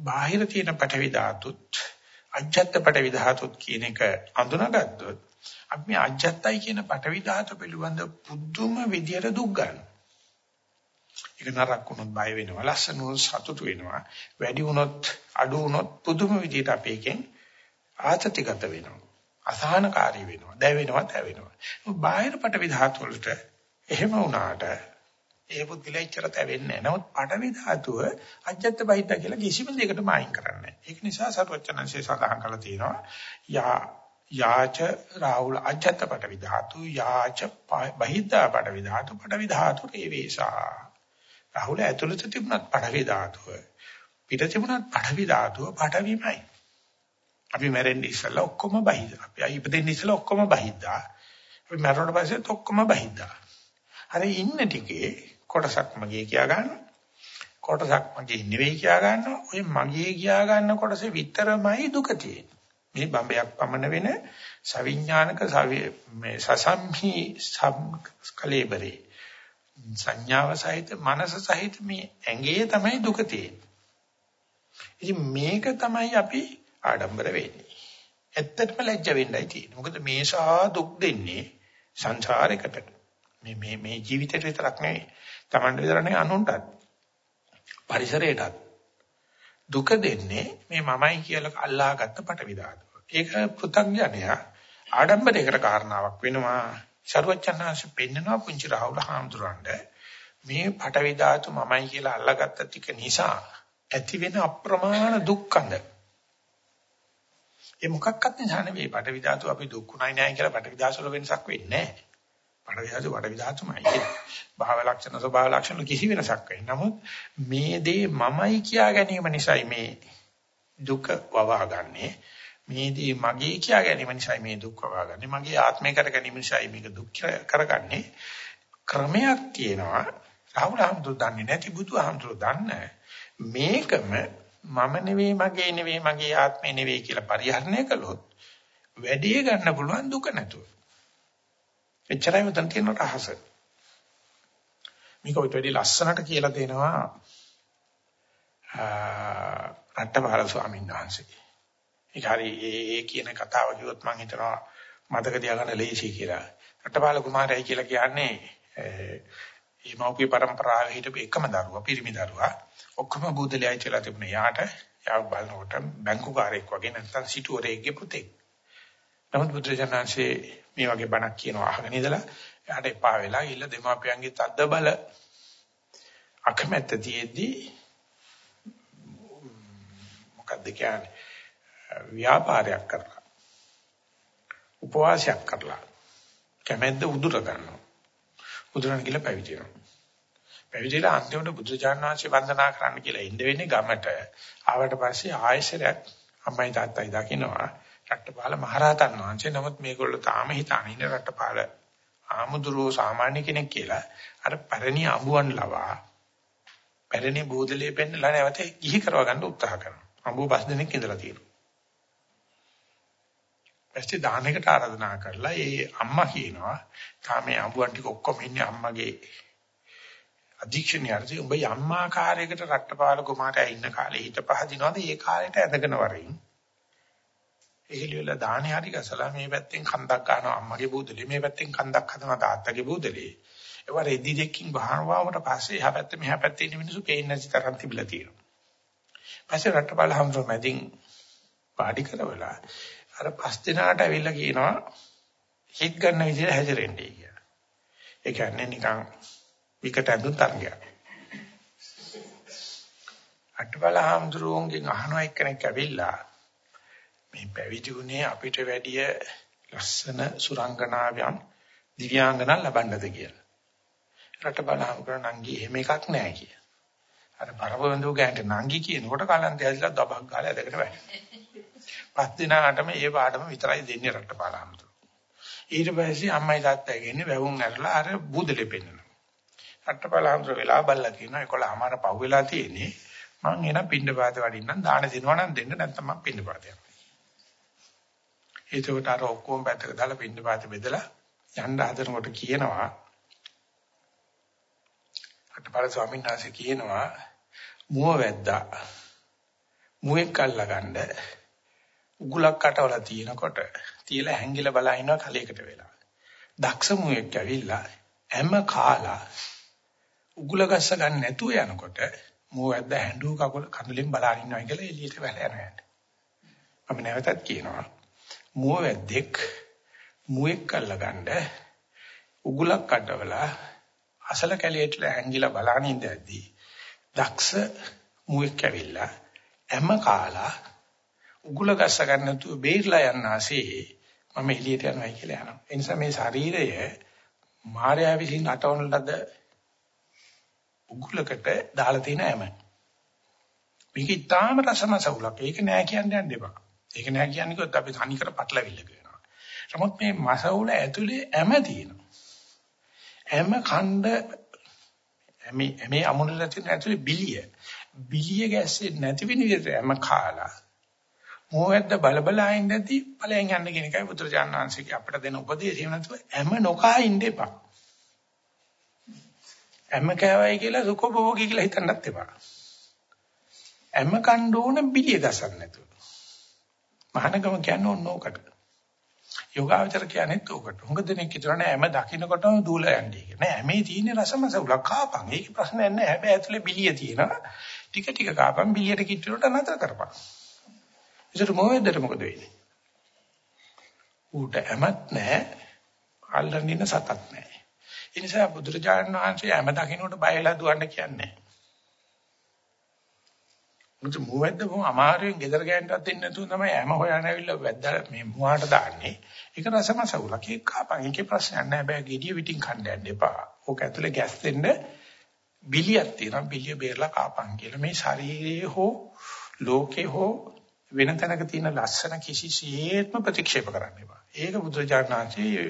බාහිර තියෙන පඨවි ධාතුත් අජත්ත පඨවි ධාතුත් කියන එක අඳුනගත්තොත් අපි අජත්තයි කියන පටවි ධාතු පිළිබඳ පුදුම විදියට දුක් ගන්නවා ඒක නරක වුණොත් බය වෙනවා ලස්සන වුණොත් සතුටු වෙනවා වැඩි වුණොත් අඩු වුණොත් පුදුම විදිහට අපි එකෙන් ආතතිගත වෙනවා අසහනකාරී වෙනවා දැවෙනවා දැවෙනවා බාහිර පටවි ධාතු වලට එහෙම වුණාට ඒ පුද්ගලයා ඉච්චර තැවෙන්නේ නැහැ. නමුත් පඩවි ධාතුව අජත්ත බහිද්ද කියලා කිසිම දෙයකට මායින් කරන්නේ නැහැ. ඒක නිසා සරුවචනංශේ සඳහන් කරලා තියෙනවා යා යාච රාහුල අජත්ත පඩවි ධාතු යාච බහිද්ද පඩවි ධාතු පඩවි ධාතු රේවේසා රාහුල ඇතුළත තිබුණත් පඩවි ධාතුව පිට තිබුණත් පඩවි ධාතුව පඩවිමයි. අපි මැරෙන්නේ ඉස්සෙල්ලා ඔක්කොම බහිද්දා. අපි ඉපදෙන්නේ ඉස්සෙල්ලා ඔක්කොම බහිද්දා. අපි මැරුණට පස්සෙත් ඔක්කොම බහිද්දා. අර ඉන්න ටිකේ කොටසක් මගේ කියා ගන්නවා. කොටසක් මගේ නෙවෙයි කියා ගන්නවා. ඔය මගේ කියා ගන්න කොටසේ විතරමයි දුක තියෙන්නේ. මේ බඹයක් පමණ වෙන සවිඥානික මේ සසම්හි සම් කලේබරේ සංඥාව සහිත මනස සහිත මේ ඇඟේ තමයි දුක තියෙන්නේ. ඉතින් මේක තමයි අපි ආඩම්බර වෙන්නේ. ඇත්තටම ලැජ්ජ වෙන්නයි තියෙන්නේ. මොකද මේසා දුක් දෙන්නේ සංසාරයකට. මේ මේ මේ ජීවිතේට විතරක් නෙවෙයි. Tamanට විතර නෙවෙයි අනුන්ටත්. පරිසරයටත්. දුක දෙන්නේ මේ මමයි කියලා අල්ලාගත්ත පටවි ධාතුව. ඒක පෘථග්ජනයා ආඩම්බරයකට කාරණාවක් වෙනවා. සරුවචනාංශ පෙන්නනවා පුංචි රාහුල හාමුදුරන්ට මේ පටවි ධාතු මමයි කියලා අල්ලාගත්ත ටික නිසා ඇති වෙන අප්‍රමාණ දුක්ඛඳ ඒ මොකක්වත් නිසා නෙවෙයි පටවි ධාතු අපි දුක්ුණයි නෑ කියලා පටවි ධාතු වල වෙනසක් වෙන්නේ නෑ පටවි ධාතු පටවි ධාතුමයි භාව ලක්ෂණ ස්වභාව ලක්ෂණ කිසි වෙනසක් වෙන්නේ නමුත් මේ දේ මමයි කියා ගැනීම නිසායි මේ දුක වවාගන්නේ මේදී මගේ කියා ගැනීම නිසා මේ දුක් වවාගන්නේ මගේ ආත්මය කර ගැනීම නිසා මේක දුක් කරගන්නේ. ක්‍රමයක් තියෙනවා. රාහුල හඳු දන්නේ නැති බුදු හඳු දන්න මේකම මම නෙවෙයි මගේ නෙවෙයි මගේ ආත්මය නෙවෙයි කියලා පරිහරණය කළොත් වැඩි ගන්න පුළුවන් දුක නැතුව. එච්චරයි මතන් තියෙන රහස මේක ඔය වැඩි ලස්සනට කියලා දෙනවා රට්ටපාල ස්වාමීන් වහන්සේ ඒක හරි ඒ කියන කතාව කිව්වොත් මම හිතනවා මතක තියාගන්න ලේසි කියලා. රටපාල කුමාරයයි කියලා කියන්නේ මේ මෞපිය પરම්පරාවේ හිටපු එකම දරුවා, පිරිමි දරුවා. ඔක්කොම බුදලයි කියලා තිබුණේ. යාට යා බලනකොට බැංකුකාරයෙක් වගේ නැත්නම් සිටුවරයෙක්ගේ පුතෙක්. නමුත් බුදුරජාණන්සේ මේ වගේ බණක් කියනවා අහගෙන ඉඳලා එයාට එපා වෙලා ඉල්ල දෙමාපියන්ගේ තද්ද බල අකමැත්ත තියේදී මොකක්ද කියන්නේ? ව්‍යාපාරයක් කරලා උපවාසයක් කරලා කැමැද්ද උදුර ගන්නවා. උදුරන කියලා පැවිදි වෙනවා පැවිදිලා අන්තිමට බුදුචාන් වහන්සේ වන්දනා කරන්න කියලා ඉඳ වෙන්නේ ගමට. ආවට පස්සේ ආයෙසරයක් අම්මයි තාත්තයි දකින්නවා. රට්ටපාල මහරහතන් වහන්සේ. නමුත් මේගොල්ලෝ තාම හිතාන ඉන්න රට්ටපාල ආමුදුරෝ සාමාන්‍ය කෙනෙක් කියලා. අර පැරණි අඹුවන් ලවා පැරණි බෝධලේ පෙන්නලා නැවත ගිහි කරව ගන්න උත්සාහ කරනවා. අඹුව පස් දෙනෙක් ඉඳලා තියෙනවා. පැස්ටි දානයකට ආරාධනා කරලා ඒ අම්මා කියනවා තාමේ අඹුවන් ටික ඔක්කොම ඉන්නේ අම්මගේ අධීක්ෂණියarse උඹ යම්මාකාරයකට රට්ටපාල කුමාරයා ඉන්න කාලේ හිත පහදිනවද? ඒ කාලේට ඇදගෙන වරින්. එහෙලිවල දාහනේ හරි ගසලා මේ පැත්තෙන් කන්දක් ගන්නවා අම්මගේ බූදලේ මේ පැත්තෙන් කන්දක් හදනවා තාත්තගේ බූදලේ. ඒවා රෙදි දෙකකින් වහනවාමට පස්සේ එහා පැත්ත මෙහා පැත්තේ ඉන්න මිනිස්සු පේන්නේ නැති තරම් තිබිලා තියෙනවා. පස්සේ රට්ටපාල හම්සෝ මැදින් පාඩි කරවලා අර පස් දිනාට ඇවිල්ලා කියනවා හිට ගන්න විදිහට හැසිරෙන්නේ කියලා. ඒ කියන්නේ නිකන් විකට ඇඳුම් තරගයක්. අටවල හම්දුරුවන්ගෙන් අහනවා එක්කෙනෙක් ඇවිල්ලා මේ පැවිදි උනේ අපිට වැඩිය ලස්සන සුරංගනාවන් දිව්‍යාංගනා ලබන්නද කියලා. රට බලහම කරන නංගි එහෙම එකක් නැහැ කිය. අර පරවඳු ගෑන්ට නංගි කියනකොට කලන්තය ඇදලා දබක් ගාලා ඇදගෙන වැටෙනවා. පස් දිනාටම ඒ පාඩම විතරයි දෙන්නේ රට බලහම. ඊට පස්සේ අම්මයි තාත්තයි කියන්නේ වැවුම් ඇරලා අර බුදලෙ පෙන්නනවා. රට බලහම වෙලා බල්ලා කියනවා 11 මාර පහු වෙලා තියෙන්නේ. මං එන පින්න පාත වඩින්නම් දාන දෙනවා නම් දෙන්න නැත්නම් මං පින්න පාත යනවා. එතකොට අර ඔක්කොම පැත්තක දාලා පින්න පාත බෙදලා යන්න හදනකොට කියනවා අටපාර ස්වාමීන් වහන්සේ කියනවා මුව වැද්දා මුවෙක් අල්ලගන්න උගුලක් කටවල තියෙනකොට තියලා හැංගිලා බලා ඉනවා කලයකට වෙලා. දක්ෂ මුවෙක් ඇවිල්ලා හැම කාලා උගුල ගස්ස ගන්න නැතුව යනකොට මුව වැද්ද හැඬු කකුල කඳුලින් බලාගෙන ඉන්නවා කියලා එළියට වැල යනවා. මම නැවතත් කියනවා මුව වැද්දෙක් මුවෙක් අල්ලගන්න උගුලක් කඩවලා අසල කැලේට හැංගිලා බලන ඉඳද්දී දක්ෂ මුවෙක් ඇවිල්ලා හැම කාලා උගුල ගස්ස ගන්න නැතුව බේරලා යන්න ASCII මම එළියට යනවා කියලා යනවා. ඒ නිසා මේ ශරීරය මායාව විසින් අටවන ලද උගුලකට දාලා තියෙන හැම. මේක ඊටාම රසමසවුලක්. ඒක නෑ කියන්න යන්න එපා. ඒක නෑ කියන්නේ කොත් අපි තනිකර පටලවිල්ල කියනවා. නමුත් මේ මසවුල ඇතුලේ හැම තියෙනවා. හැම ඛණ්ඩ මේ මේ අමුණලා තියෙන ඇතුලේ බිලිය. බිලිය ගැස්සෙන්නේ නැති වෙන විදිහට හැම කාලා මොහොද්ද බලබලා ඉඳදී ඵලයන් යන්න කියන එකයි බුදුරජාණන් වහන්සේගේ අපිට දෙන උපදේශය නැතුව හැම නොකා ඉන්න එපා. හැම කෑවයි කියලා සුඛෝපභෝගී කියලා හිතන්නත් එපා. හැම කණ්ඩෝන බිලිය ගසන්න නැතුව. මහානගම කියන්නේ ඕන ඕකට. යෝගාවචර කියන්නේ ඕකට. හුඟ දෙනෙක් හිතනවා හැම දකින්නකොටම දූල යන්නේ කියලා. නෑ හැමේ තියෙන රසමස උලක් කාපන්. ඒක ප්‍රශ්නයක් නෑ. හැබැයි ඇතුලේ බිලිය තියෙනවා. ටික ටික කාපන් බිලියට කිට්ටුවට නතර කරපන්. ඒසට මොවෙද්දට මොකද වෙන්නේ? ඌට හැමත් නෑ. අල්ලන්න ඉන්න සතක් නෑ. ඒ නිසා බුදුරජාණන් වහන්සේ හැම දකින්නට බයලා දුවන්න කියන්නේ මුතු මුවැද්ද මො අමාරුවෙන් ගෙදර ගෑනටත් දෙන්නේ නැතුව තමයි හැම හොයන ඇවිල්ලා වැද්දා මේ මුවාට දාන්නේ. ඒක රසමසවුලක්. ඒක කාපන්. ඒකේ ප්‍රශ්නයක් නැහැ. බෑ ගෙඩිය විටින් කන්න යන්න එපා. ඕක ඇතුලේ ගැස් දෙන්න බිලියක් තියෙනවා. බිලිය බේරලා කාපන් කියලා. මේ ශරීරයේ හෝ ලෝකේ හෝ වෙන තැනක තියෙන ලස්සන කිසිසේත්ම ප්‍රතික්ෂේප කරන්න එපා. ඒක බුදුචානන්සේ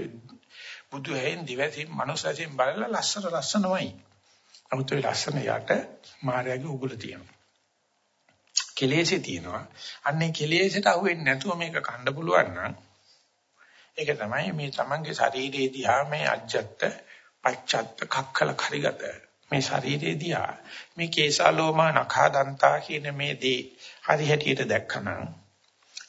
බුදු හැෙන් දිවසින් මනුස්සයෙන් බලලා ලස්සන ලස්සනමයි. 아무ත් ඒ ලස්සන යට මායාවේ උගුල තියෙනවා. කෙලෙසේ තියෙනවා. අන්නේ කෙලෙසට අහු වෙන්නේ නැතුව මේක කන්න පුළුවන් නම් ඒක තමයි මේ තමන්ගේ ශරීරයේ දිහා මේ අජ්ජත් පච්චත්ත කක්කල කරිගත මේ ශරීරයේ දිහා මේ කේසාලෝමා නඛා දන්තා කියන මේ දේ හරි හැටියට දැක්කනම්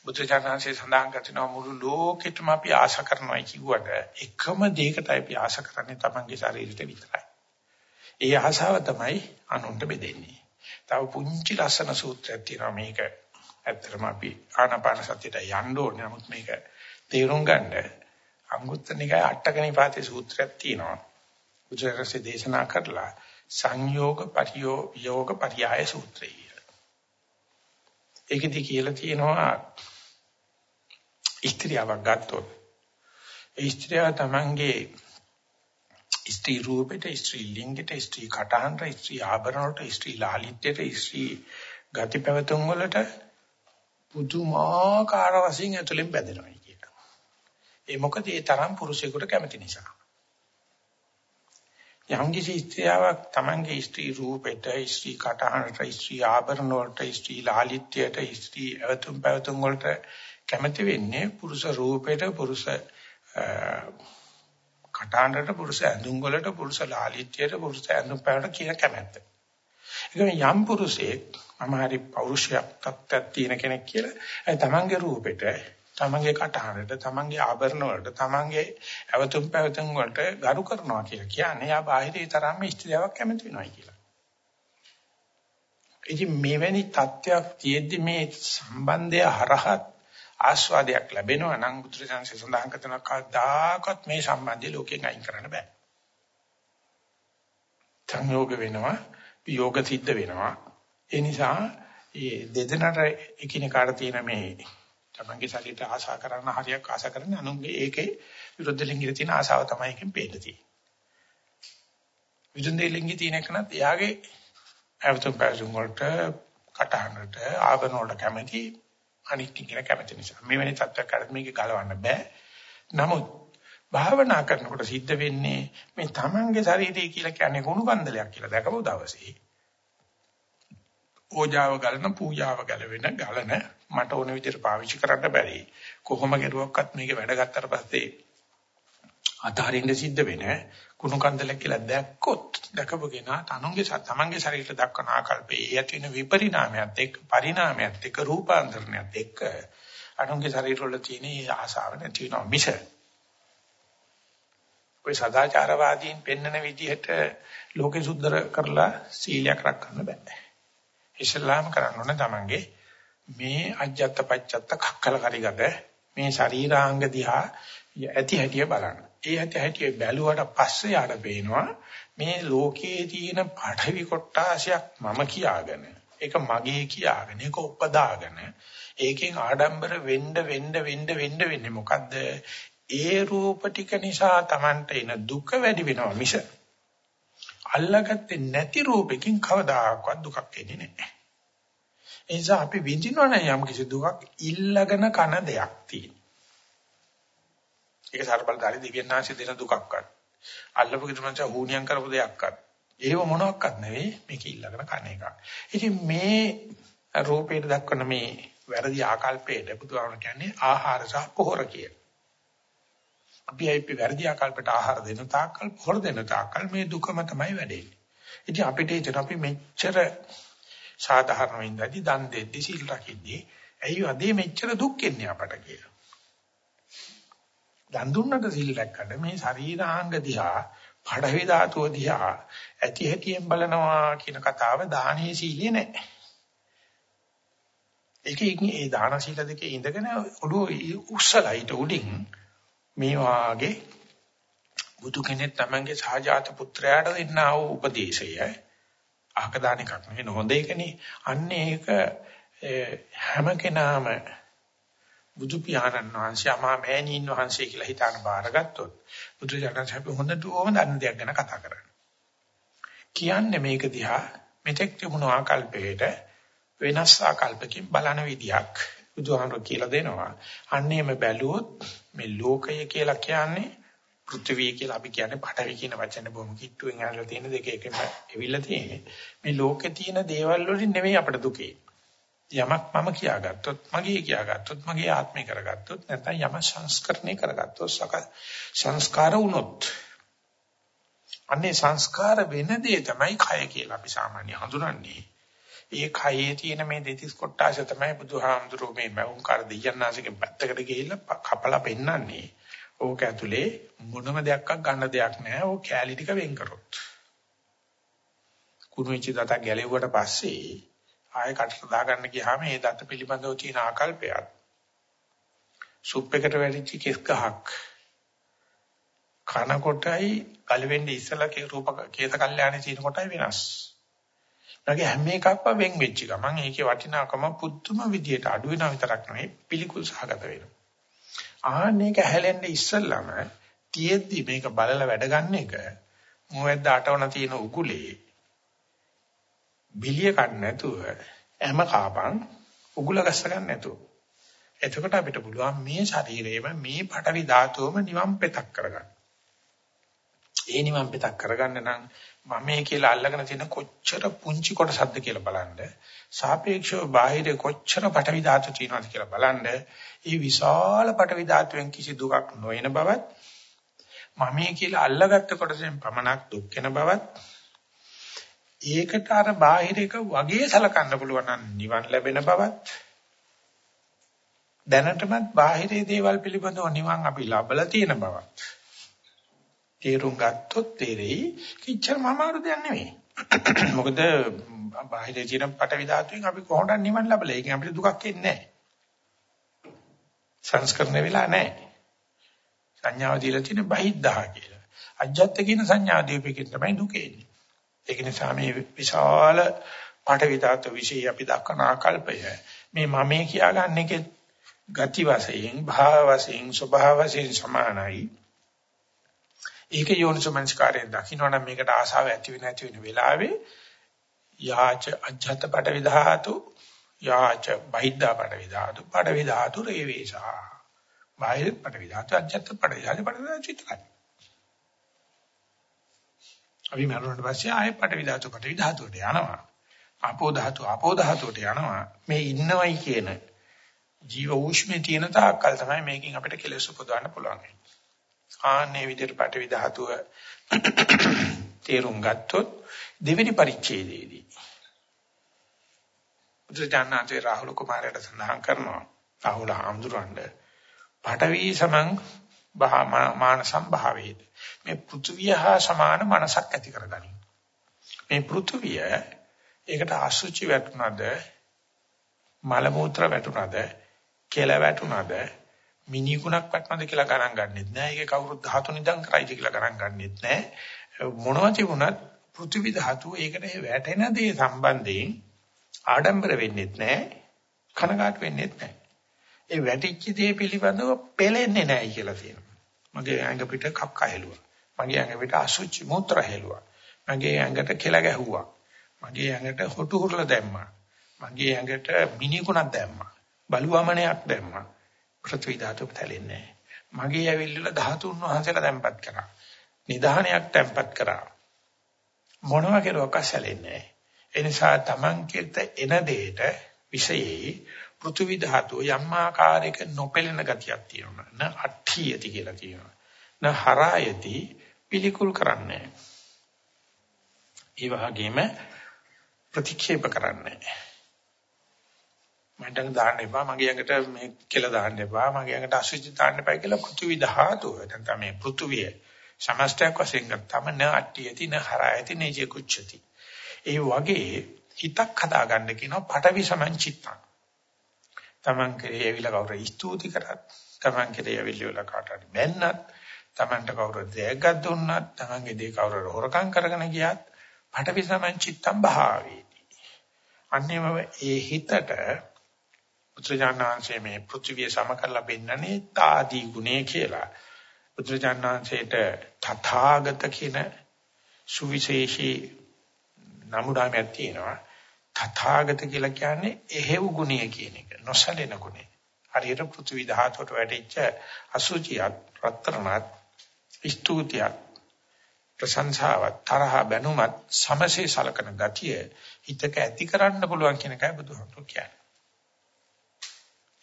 බුදුචානන්සේ සඳහන් කරන මුළු ලෝකෙටම අපි ආශා කරනවා කිව්වට එකම දෙයකට අපි ආශා කරන්නේ තමන්ගේ ශරීරයට විතරයි. ඒ ආශාව තමයි අනුන්ට බෙදෙන්නේ. තව පුංචි ලස්සන සූත්‍රයක් තියෙනවා මේක. ඇත්තටම අපි ආනාපාන සතියට යන්න ඕනේ. නමුත් මේක තේරුම් ගන්න අංගුත්තර නිකාය අටකණිපාතේ සූත්‍රයක් තියෙනවා. බුදුරජාණන්සේ දේශනා කරලා සංයෝග පරියෝ යෝග පරියාය සූත්‍රය. ඒකෙදි කියලා තියෙනවා ස්ත්‍රියාවක් ගත්තොත් ඒ ස්ත්‍රියව තමන්ගේ ස්ත්‍රී රූපෙට, ස්ත්‍රී ලිංගෙට, ස්ත්‍රී කටහඬට, ස්ත්‍රී ආභරණවලට, ස්ත්‍රී ලාලිත්‍යයට, ස්ත්‍රී ගති පැවතුම් වලට පුදුමාකාර වශයෙන් ඇතුලෙන් බැඳෙනවා කියනවා. ඒ මොකද ඒ තරම් පුරුෂයෙකුට කැමති නිසා. යම් කිසි ස්ත්‍රියක් තමන්ගේ ස්ත්‍රී රූපෙට, ස්ත්‍රී කටහඬට, ස්ත්‍රී ආභරණ වලට, ස්ත්‍රී ලාලිත්‍යයට, ස්ත්‍රී ඇවතුම් පැවතුම් වලට කැමති වෙන්නේ පුරුෂ රූපෙට, පුරුෂ කටහඬට පුරුෂ ඇඳුම් වලට පුරුෂ ලාලිත්‍යයට පුරුෂ ඇඳුම් පැනට කියන කැමැත්ත. ඒක යම් පුරුෂයෙක් මම හරි පෞරුෂයක් තත්ත්වයක් තියෙන කෙනෙක් කියලා ඒ තමන්ගේ රූපෙට තමන්ගේ කටහඬට, තමන්ගේ ආභරණ වලට, තමන්ගේ අවතුම් පැවතුම් වලට ගරු කරනවා කියලා කියන්නේ යා බාහිරේ තරම්ම ඉෂ්ටතාවක් කැමති වෙනවයි කියලා. ඉතින් මෙවැනි තත්ත්වයක් තියෙද්දි මේ සම්බන්ධය හරහත් ආස්වාදයක් ලැබෙනවා නම් බුදුරජාණන්සේ සඳහන් කරන කවදාකවත් මේ සම්බන්ධය ලෝකෙන් අයින් කරන්න බෑ. සංයෝග වෙනවා, යෝග සිද්ධ වෙනවා. ඒ නිසා මේ දෙදෙනාට එකිනෙකාට තියෙන මේ තමන්ගේ ශරීරයට ආශා කරන හරියක් ආශා කරන අනුන්ගේ ඒකේ විරුද්ධ ලිංගික තියෙන ආශාව තමයි එකෙන් පේන්න තියෙන්නේ. විරුද්ධ ලිංගික තියෙන එකනත් එයාගේ අවතුම් පැසුම් වලට කටහඬට ආවරණ වලට කැමති අනික් කියන කැමති නිසා. මෙවැනි තත්ත්වයක් කරත් මේක ගලවන්න බෑ. නමුත් භාවනා කරනකොට සිද්ධ වෙන්නේ මේ තමන්ගේ ශරීරය කියලා කියන්නේ කුණු කන්දලයක් කියලා දැකපු දවසේ ඕජාව ගලන පූජාව ගැලවෙන ගලන මට ඕන විදිහට පාවිච්චි කරන්න බැරි කොහොම කරුවක්වත් මේක වැඩ ගත්තට පස්සේ අතහරින්න සිද්ධ වෙන කුණු කන්දලක් කියලා දැක්කොත් දැකපගෙන තනුන්ගේ තමන්ගේ ශරීරයට දක්වන ආකල්පේ ඒ ඇති වෙන විපරිණාමයත් එක්ක පරිණාමයත් එක්ක රූපාන්තරණයත් එක්ක අනුන්ගේ ශරීරවල තියෙන ආසාව නැති වෙනවා මිස ඔය සදාචාරවාදීන් පෙන්වන විදිහට ලෝකේ සුද්ධ කරලා සීලයක් රැකගන්න බෑ ඉස්ලාම කරන්න ඕනේ තමන්ගේ මේ අජ්ජත් පච්චත්ත කක්කල කරිගත මේ ශරීරාංග දිහා ඇති හැටිය බලන්න. ඒ ඇති හැටිය බැලුවට පස්සේ යාට පේනවා මේ ලෝකයේ තියෙන පඩවි කොටාශයක් මම කියාගෙන ඒක මගේ කියාගෙන ඒක උපදාගෙන ඒකෙන් ආඩම්බර වෙන්න වෙන්න වෙන්න වෙන්න වෙන්නේ මොකද්ද? ඒ රූප ටික නිසා Tamanට එන දුක වැඩි වෙනවා මිස අල්ලගත්තේ නැති රූපෙකින් කවදාකවත් දුකක් එන්නේ නැහැ. ඒ නිසා අපි විඳිනවනම් යම් කිසි දුකක් ඉල්ලගෙන කන දෙයක් තියෙනවා. ඒක සර්බලදාරි දිව්‍යඥාන්සේ දෙන දුකක්වත්. අල්ලපු කිතුමන්ස හුණියම් කරපු දෙයක්වත්. ඒව මොනවත් නෙවෙයි මේක ඉල්ලගෙන කන එකක්. ඉතින් මේ රූපේට දක්වන මේ වැරදි ආකල්පයට බුදුහාමර කියන්නේ ආහාර සහ පොහොර කියන. අපි ඇයි වැරදි ආකල්පයට ආහාර දෙන තාක්කල් පොහොර දෙන තාක්කල් මේ දුකම තමයි වැඩෙන්නේ. ඉතින් අපිට හිතෙන අපි මෙච්චර සාධාරණ වෙන්නදී දන් දෙද්දි සීල් රකිද්දී ඇයි අදේ මෙච්චර දුක් එන්නේ අපට කියලා. දන් දුන්නට සීල් රැක්කට මේ ශරීරාංග දිහා, පඩවි ධාතුව දිහා ඇති හැටියෙන් බලනවා කියන කතාව දානීය සීලිය නෑ. ඒකේ ඒ දාන සීල දෙකේ ඉඳගෙන ඔළුව උස්සලයිට උඩින් මේ වාගේ බුදු කෙනෙක් තමන්ගේ සහජාත පුත්‍රයාට දෙන්නා වූ උපදේශය අහක දාන එකක් නෙවෙයි හොඳ එකනේ. අන්න ඒක හැම කෙනාම බුදු පියාණන් වහන්සේ අමා මෑණීන් වහන්සේ කියලා හිතාන බාරගත්තොත් බුදු දහම අපි හොඳට ඕම දන්න දෙයක් ගැන කතා කරන්නේ. කියන්නේ මේක දිහා මෙතෙක් තිබුණු ආකල්පයට වෙනස් ආකල්පකින් බලන විදියක් බුදුහාමර කියලා දෙනවා. අන්නේම බැලුවොත් මේ ලෝකය කියලා කියන්නේ පෘථිවිය කියලා අපි කියන්නේ පඨවි කියන වචනේ බොහොම කිට්ටුවෙන් අහලා තියෙන දෙක එකම එවිල්ලා තියෙන්නේ. මේ ලෝකේ තියෙන දේවල් වලින් නෙමෙයි අපිට දුකේ. යමක් මම කියාගත්තොත්, මගේ කියාගත්තොත්, මගේ ආත්මේ කරගත්තොත් නැත්නම් යම සංස්කරණය කරගත්තොත් සංස්කාර වුණොත්. අන්නේ සංස්කාර වෙන දේ තමයි කය කියලා අපි සාමාන්‍ය හඳුනන්නේ. ඒ කයේ තියෙන මේ දෙතිස් කොටාස තමයි බුදුහාමුදුරුවෝ මේ මෞංකාර දෙයන්නාසිකෙන් පැත්තකට ගිහිල්ලා කපලා පෙන්නන්නේ. ඕක ඇතුලේ මොනම දෙයක්වත් ගන්න දෙයක් නැහැ. ඕක කැලී ටික වෙන් කරොත්. කුණුවිච්ච දත ගැලෙව්වට පස්සේ ආයෙ කටට දාගන්න ගියාම ඒ දත පිළිබඳව තියෙන ආකල්පයත් සුප් එකට වැටිච්ච කෙස් ගහක් කන කොටයි කලවෙන්නේ ඉස්සලා කේ රූප කේත කල්යාණේ තියෙන කොටයි වෙනස්. ඒගොල්ලෝ හැම එකක්ම වෙන් වෙච්ච ගමන් ඒකේ වටිනාකම පුදුම විදියට අඩු වෙනා විතරක් නෙවෙයි පිළිකුල් සහගත වෙනවා. ආන්නේක හැලෙන්න ඉස්සෙල්ලම තියෙද්දි මේක බලලා වැඩ ගන්න එක මොවැද්ද අටවන තියෙන උගුලේ බිලිය ගන්න නැතුව හැම කාපන් උගුල ගස්ස ගන්න නැතුව එතකොට අපිට පුළුවන් මේ ශරීරයේම මේ පටවි ධාතුවම නිවන් පෙතක් කරගන්න. ඒ නිවන් පෙතක් කරගන්න නම් මම මේ කියලා අල්ලගෙන තියෙන කොච්චර පුංචි කොටසක්ද කියලා බලන්න. සාපේක්ෂව බාහිර කොච්චර පටවි ධාතු තියෙනවද කියලා බලන්න. ඒ විශාල පටවි ධාතුවෙන් කිසි දුකක් නොවන බවත් මම මේ කියලා අල්ලගත්ත කොටසෙන් පමණක් දුක් වෙන බවත් ඒකට අර බාහිර එක වගේ සලකන්න පුළුවන් නම් නිවන් ලැබෙන බවත් දැනටමත් බාහිරේ දේවල් පිළිබඳව නිවන් අපි ලබලා තියෙන බවත් තේරුම් ගත්තොත් තේරෙයි කිච්චරම අමාරු දෙයක් නෙවෙයි. මොකද බාහිරේ තියෙන පටවි ධාතුවෙන් අපි කොහොමද නිවන් ලබලා ඒකෙන් අපිට දුකක් එන්නේ නැහැ. සංස්කරණය වෙලා නැහැ. සංඥාව දීලා තියෙන බහිද්ධා කියලා. අජ්ජත් කියන සංඥා දීපේකින් තමයි දුක එන්නේ. ඒක නිසා මේ විශාල පටවි ධාතු વિશે අපි දක්වන ආකල්පය. මේ මමේ කියාගන්න එකේ ගති වශයෙන් භාව වශයෙන් ස්වභාව වශයෙන් සමානයි. ඒක යෝනිසමංස්කාරයෙන් දකින්නවනම් මේකට ආසාව ඇති වෙන නැති වෙන වෙලාවේ යාච අජ්ජත් පටවි ධාතු යාච බහිද්ධා පටවි ධාතු පටවි ධාතු රේවේසා. බාහිර පටවි ධාතු අජ්ජත් පටවි ධාතු පටවි ධාතු චිත්තයි අපි මරුණට පස්සේ ආයෙ පටවි ධාතු පටවි ධාතුවට යනවා. ආපෝ ධාතු ආපෝ ධාතුවට යනවා. මේ ඉන්නවයි කියන ජීව ඌෂ්මේ තියෙන තාක්කල් තමයි මේකෙන් අපිට කෙලෙස් උපදවන්න පුළුවන්. ආන්නේ විදිහට පටවි ධාතුව තේරුම් ගත්තොත් දෙවෙනි පරිච්ඡේදයේදී බුදුජානනාථේ රාහුල කුමාරයාට සඳහන් කරනවා. රාහුල හාමුදුරන්ට පඨවි සමං මානසම් භාවේද මේ පෘථුවිය හා සමාන මනසක් ඇති කරගනි මේ පෘථුවිය ඒකට අසුචි වැටුණාද මල මූත්‍ර වැටුණාද කෙල වැටුණාද මිනිකුණක් වැටුණාද කියලා ගණන් ගන්නෙත් නෑ ඒකේ කවුරුත් ධාතු නිදන් කරයිද කියලා ගණන් ගන්නෙත් නෑ මොනවා තිබුණත් පෘථිවි ධාතුව ඒකට වැටෙන දේ සම්බන්ධයෙන් ආඩම්බර වෙන්නෙත් නැහැ කනගාටු වෙන්නෙත් නැහැ. ඒ වැටිච්ච දේ පිළිබඳව පෙලෙන්නේ නැහැ කියලා කියනවා. මගේ ඇඟ පිට කක්ක හැලුවා. මගේ ඇඟ පිට අසුචි මූත්‍ර හැලුවා. මගේ ඇඟට කෙල ගැහුවා. මගේ ඇඟට හොටු හුරලා දැම්මා. මගේ ඇඟට මිනිකුණක් දැම්මා. බලුවමනයක් දැම්මා. පෘථිවි ධාතුව තැලෙන්නේ මගේ ඇවිල්ලා ධාතුන් වහන්සේලා තැම්පත් කරා. නිධානයක් තැම්පත් කරා. මොනවා කෙරුවක් අසලෙන්නේ නැහැ. ඒ නිසා Taman කෙරත එන දෙයට විශේෂයි පෘථිවි ධාතුව යම් ආකාරයක නොපෙළෙන ගතියක් තියෙනවා. න අට්ඨියති කියලා කියනවා. න හරායති පිළිකුල් කරන්නේ. ඒ වගේම ප්‍රතික්ෂේප කරන්නේ. මට දාන්න එපා මගේ ඇඟට මේ කියලා දාන්න එපා මගේ ඇඟට අසුචි දාන්න එපා කියලා පෘථිවි ධාතුව නැත්නම් මේ පෘථුවිය සමස්තයක් වශයෙන් ගත්තම න අට්ඨියති න හරායති නේජ කුච්චති ඒ වගේ හිතක් හදාගන්න කියනවා පටවි සමංචිත්තං. Taman කෙරේ ඇවිල්ලා කවුරු ස්තුති කරත්, Taman කෙරේ ඇවිල්ලා කාට හරි බැන්නත්, Tamanට කවුරු දෙයක් දුන්නත්, Tamanගේ දේ කවුරු හොරකම් කරගෙන ගියත් පටවි සමංචිත්තං භාවේති. අන්නේම ඒ හිතට පුත්‍රජානංශයේ මේ පෘථිවිය සම කරලා පෙන්නන්නේ තාදී ගුණය කියලා. පුත්‍රජානංශයට තථාගත කියන සුවිශේෂී නමුඩාමයක් තියෙනවා. තථාගත කියලා කියන්නේ එහෙව් ගුණය කියන එක. නොසලෙන ගුණය. හරියට පෘථිවි ධාතුවට වැටිච්ච අසුචියක්, රත්තරණත්, ස්තුතියක්, ප්‍රශංසාවක්, තරහ බැනුමත් සමසේ සලකන ගතිය හිතක ඇති කරන්න පුළුවන් කියන එකයි බුදුහාමුදුරුවෝ කියන්නේ.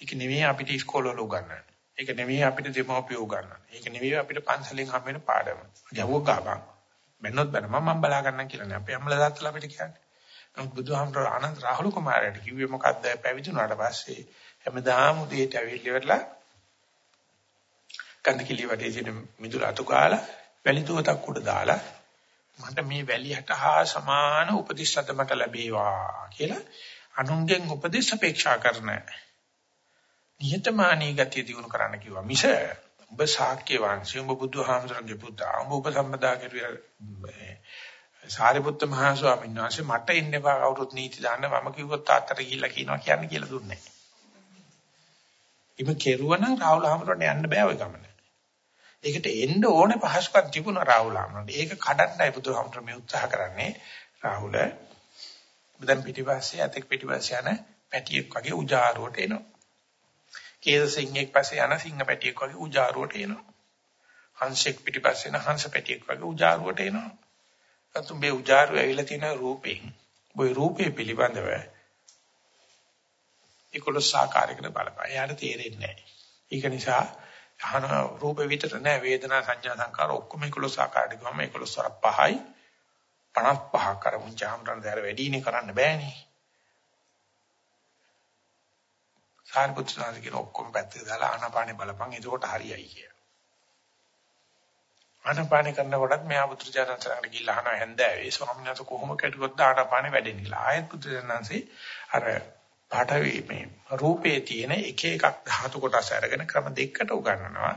ඒක නෙවෙයි අපිට ඉස්කෝලවල උගන්වන්නේ. ඒක නෙවෙයි අපිට දෙමව්පියෝ උගන්වන්නේ. ඒක නෙවෙයි අපිට පන්සලෙන් හම් වෙන පාඩම. ගැවුව ගාපන්. බැන්නොත් බැන මම මම බලා ගන්නම් කියලා නේ. අපේ අම්මලා තාත්තලා අපිට කියන්නේ. නමුත් බුදුහාමර ආනන්ද රාහුල කුමාරයාට කිව්වේ මොකද්ද? පැවිදුණාට පස්සේ හැමදාම උදේට ඇවිල්ලිවලා කන්ද කිලි වටේ තියෙන මිදුල අතු කාලා වැලි දුවතක් උඩ දාලා මට මේ වැලියට හා සමාන උපදෙස් අද මට ලැබේවා කියලා අනුන්ගෙන් උපදෙස් අපේක්ෂා කරන නිහතමානී ගතිය දිනු කරන්න කිව්වා. මිස ඔබ ශාක්‍ය වංශය ඔබ බුදුහාමසරගේ පුතා ඔබ උපසම්පදා කෙරුවේ සාරිපුත්ත මහ ස්වාමීන් වහන්සේ මට ඉන්න එපා කවුරුත් නීති දාන්න මම කිව්වොත් තාත්තට ගිහිල්ලා කියනවා කියන්නේ කියලා දුන්නේ නැහැ. ඉම කෙරුවනම් රාහුල හාමුදුරන්ට යන්න බෑ ওই ගමන. ඒකට එන්න ඕනේ පහසුකම් තිබුණා රාහුල හාමුදුරන්ට. ඒක කඩන්නයි බුදුහාමුදුර මේ උත්සාහ කරන්නේ. රාහුල බුදන් පිටිපස්සේ අතෙක් පිටිපස්සේ යන පැටියෙක් වගේ උජාරුවට එනවා. කේද සිංහෙක් පස්සේ යන සිංහ පැටියෙක් වගේ උජාරුවට එනවා. හංසෙක් පිටිපස්සේ යන හංස පැටියෙක් වගේ උජාරුවට එනවා. අතුම් මේ උජාරුව ඇවිල්ලා තියෙන රූපෙන් ওই රූපේ පිළිබඳව ඒකලොස් ආකාරයකට බලපෑ. එයාට තේරෙන්නේ නැහැ. ඒක නිසා අහන රූප විතර නෑ වේදනා සංඥා සංකාර ඔක්කොම ඒකලොස් ආකාරයට ගම ඒකලොස් වර පහයි 55 කරමුන් ජාමරණ දැර වැඩිනේ කරන්න බෑනේ. සාරිපුත්‍ර සාන්ති කියන ඔක්කොම පැත්තට දාලා ආනාපානේ බලපන් එතකොට හරියයි කිය. ආනාපානේ කරනකොටත් මෙහා පුත්‍රජානන්සලාට ගිහිල්ලා අහනවා හැන්දෑවේ ස්වාමීන් වහන්සේ කොහොම කැටුවොත් ආනාපානේ වැඩෙන්නේ කියලා. ආයත් පුත්‍රජානන්සේ අර පාඨවි මේ රූපේ තියෙන එක එකක් ධාතු කොටස් අරගෙන ක්‍රම දෙකකට උගන්වනවා.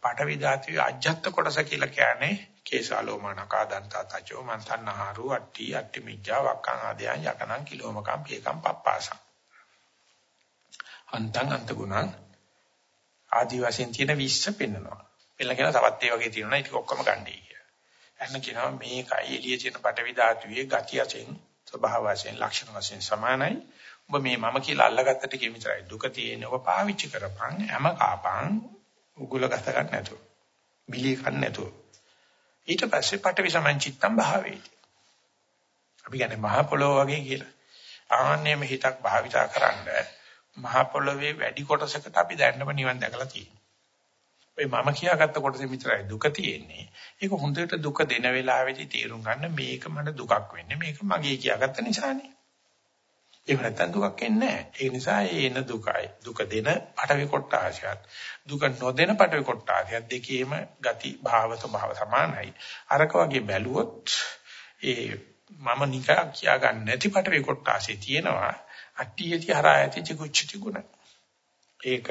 පාඨවි ධාතුවේ අජ්ජත් කොටස කියලා කියන්නේ කේසාලෝමනකා දන්තා තචෝ මන්තන්නහරු අට්ටි අට්ටි මිජ්ජා වක්කං ආදයන් යකනං කිලෝමකම් පේකම් පප්පාසං. අන්තං අන්ත ගුණං ආදි වශයෙන් තියෙන 20 පෙන්නනවා. පෙන්නන කියලා තවත් ඒ වගේ තියෙනවා. ඒක ඔක්කොම ගන්නයි කියලා. එන්න කියනවා මේකයි එළියේ තියෙන පටවි ධාතුවේ ගති වශයෙන් ස්වභාව වශයෙන් ලක්ෂණ වශයෙන් සමානයි. ඔබ මේ මම කියලා අල්ලගත්තට කිය විතරයි දුක තියෙන ඔබ පාවිච්චි කරපන් හැම කාපන් උගුල ගත ගන්න නැතුව. බිලී ගන්න නැතුව. ඊට පස්සේ පටවි සමංචිත්තම් භාවේති. අපි කියන්නේ මහ පොළොව වගේ කියලා. ආන්නේම හිතක් භාවිතා කරන්නේ මහ පොළොවේ වැඩි කොටසකට අපි දැන්නම නිවන් දැකලා තියෙනවා. ඔය මම කියාගත්ත කොටසෙ විතරයි දුක තියෙන්නේ. ඒක හොඳට දුක දෙන වෙලාවෙදි තේරුම් ගන්න මේක මට දුකක් වෙන්නේ. මේක මගේ කියාගත්ත නිසානේ. ඒක නැත්තම් දුකක් එන්නේ නැහැ. ඒ නිසා එන දුකයි. දුක දෙන පටවි කොටාසියත් දුක නොදෙන පටවි කොටාසියත් දෙකේම ගති භාව ස්වභාව සමානයි. අරක වගේ බැලුවොත් ඒ මම නිකා කියා ගන්න නැති පටවි කොටාසිය තියෙනවා. අට්ටියති හරායති චිකුච්චති ගුණ. ඒක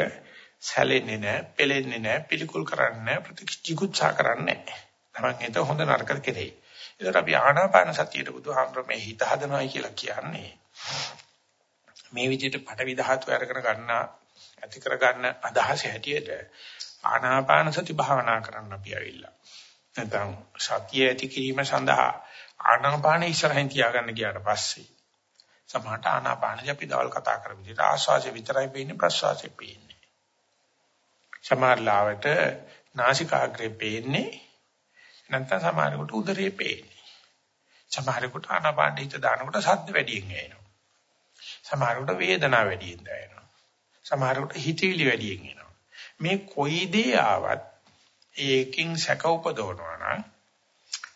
සැලෙන්නේ නැහැ, පෙලෙන්නේ නැහැ, පිළිකුල් කරන්නේ නැහැ, ප්‍රතිචිකුච්ඡා කරන්නේ නැහැ. තමන් හිත හොඳ නරක කෙරෙහි. ඒකට අපි ආනාපාන සතියේ බුදුහාමර මේ හිත හදනවායි කියලා කියන්නේ. මේ විදිහට පටවි ධාතු අරගෙන ගන්න ඇති කර ගන්න අදහස හැටියට ආනාපාන සති භාවනා කරන්න අපි ඇවිල්ලා. නැත්නම් සතිය ඇති කිරීම සඳහා ආනාපාන ඉස්සරහින් තියාගන්න ගියාට පස්සේ සමහරට ආනාපානදී අපි දවල් කතා කර විදිහට ආස්වාසය විතරයි පේන්නේ ප්‍රස්වාසය පේන්නේ. සමහරලාවට නාසිකාග්‍රේ පේන්නේ නැත්නම් සමහරකට උදරේ පේන්නේ. සමහරකට ආනාපාන හිත දානකොට ශබ්ද වැඩියෙන් එනවා. සමහරකට වේදනාව වැඩියෙන් දැනෙනවා. සමහරකට හිතවිලි වැඩියෙන් එනවා. මේ කොයි දේ ආවත් ඒකෙන් සැක උපදවනවා නම්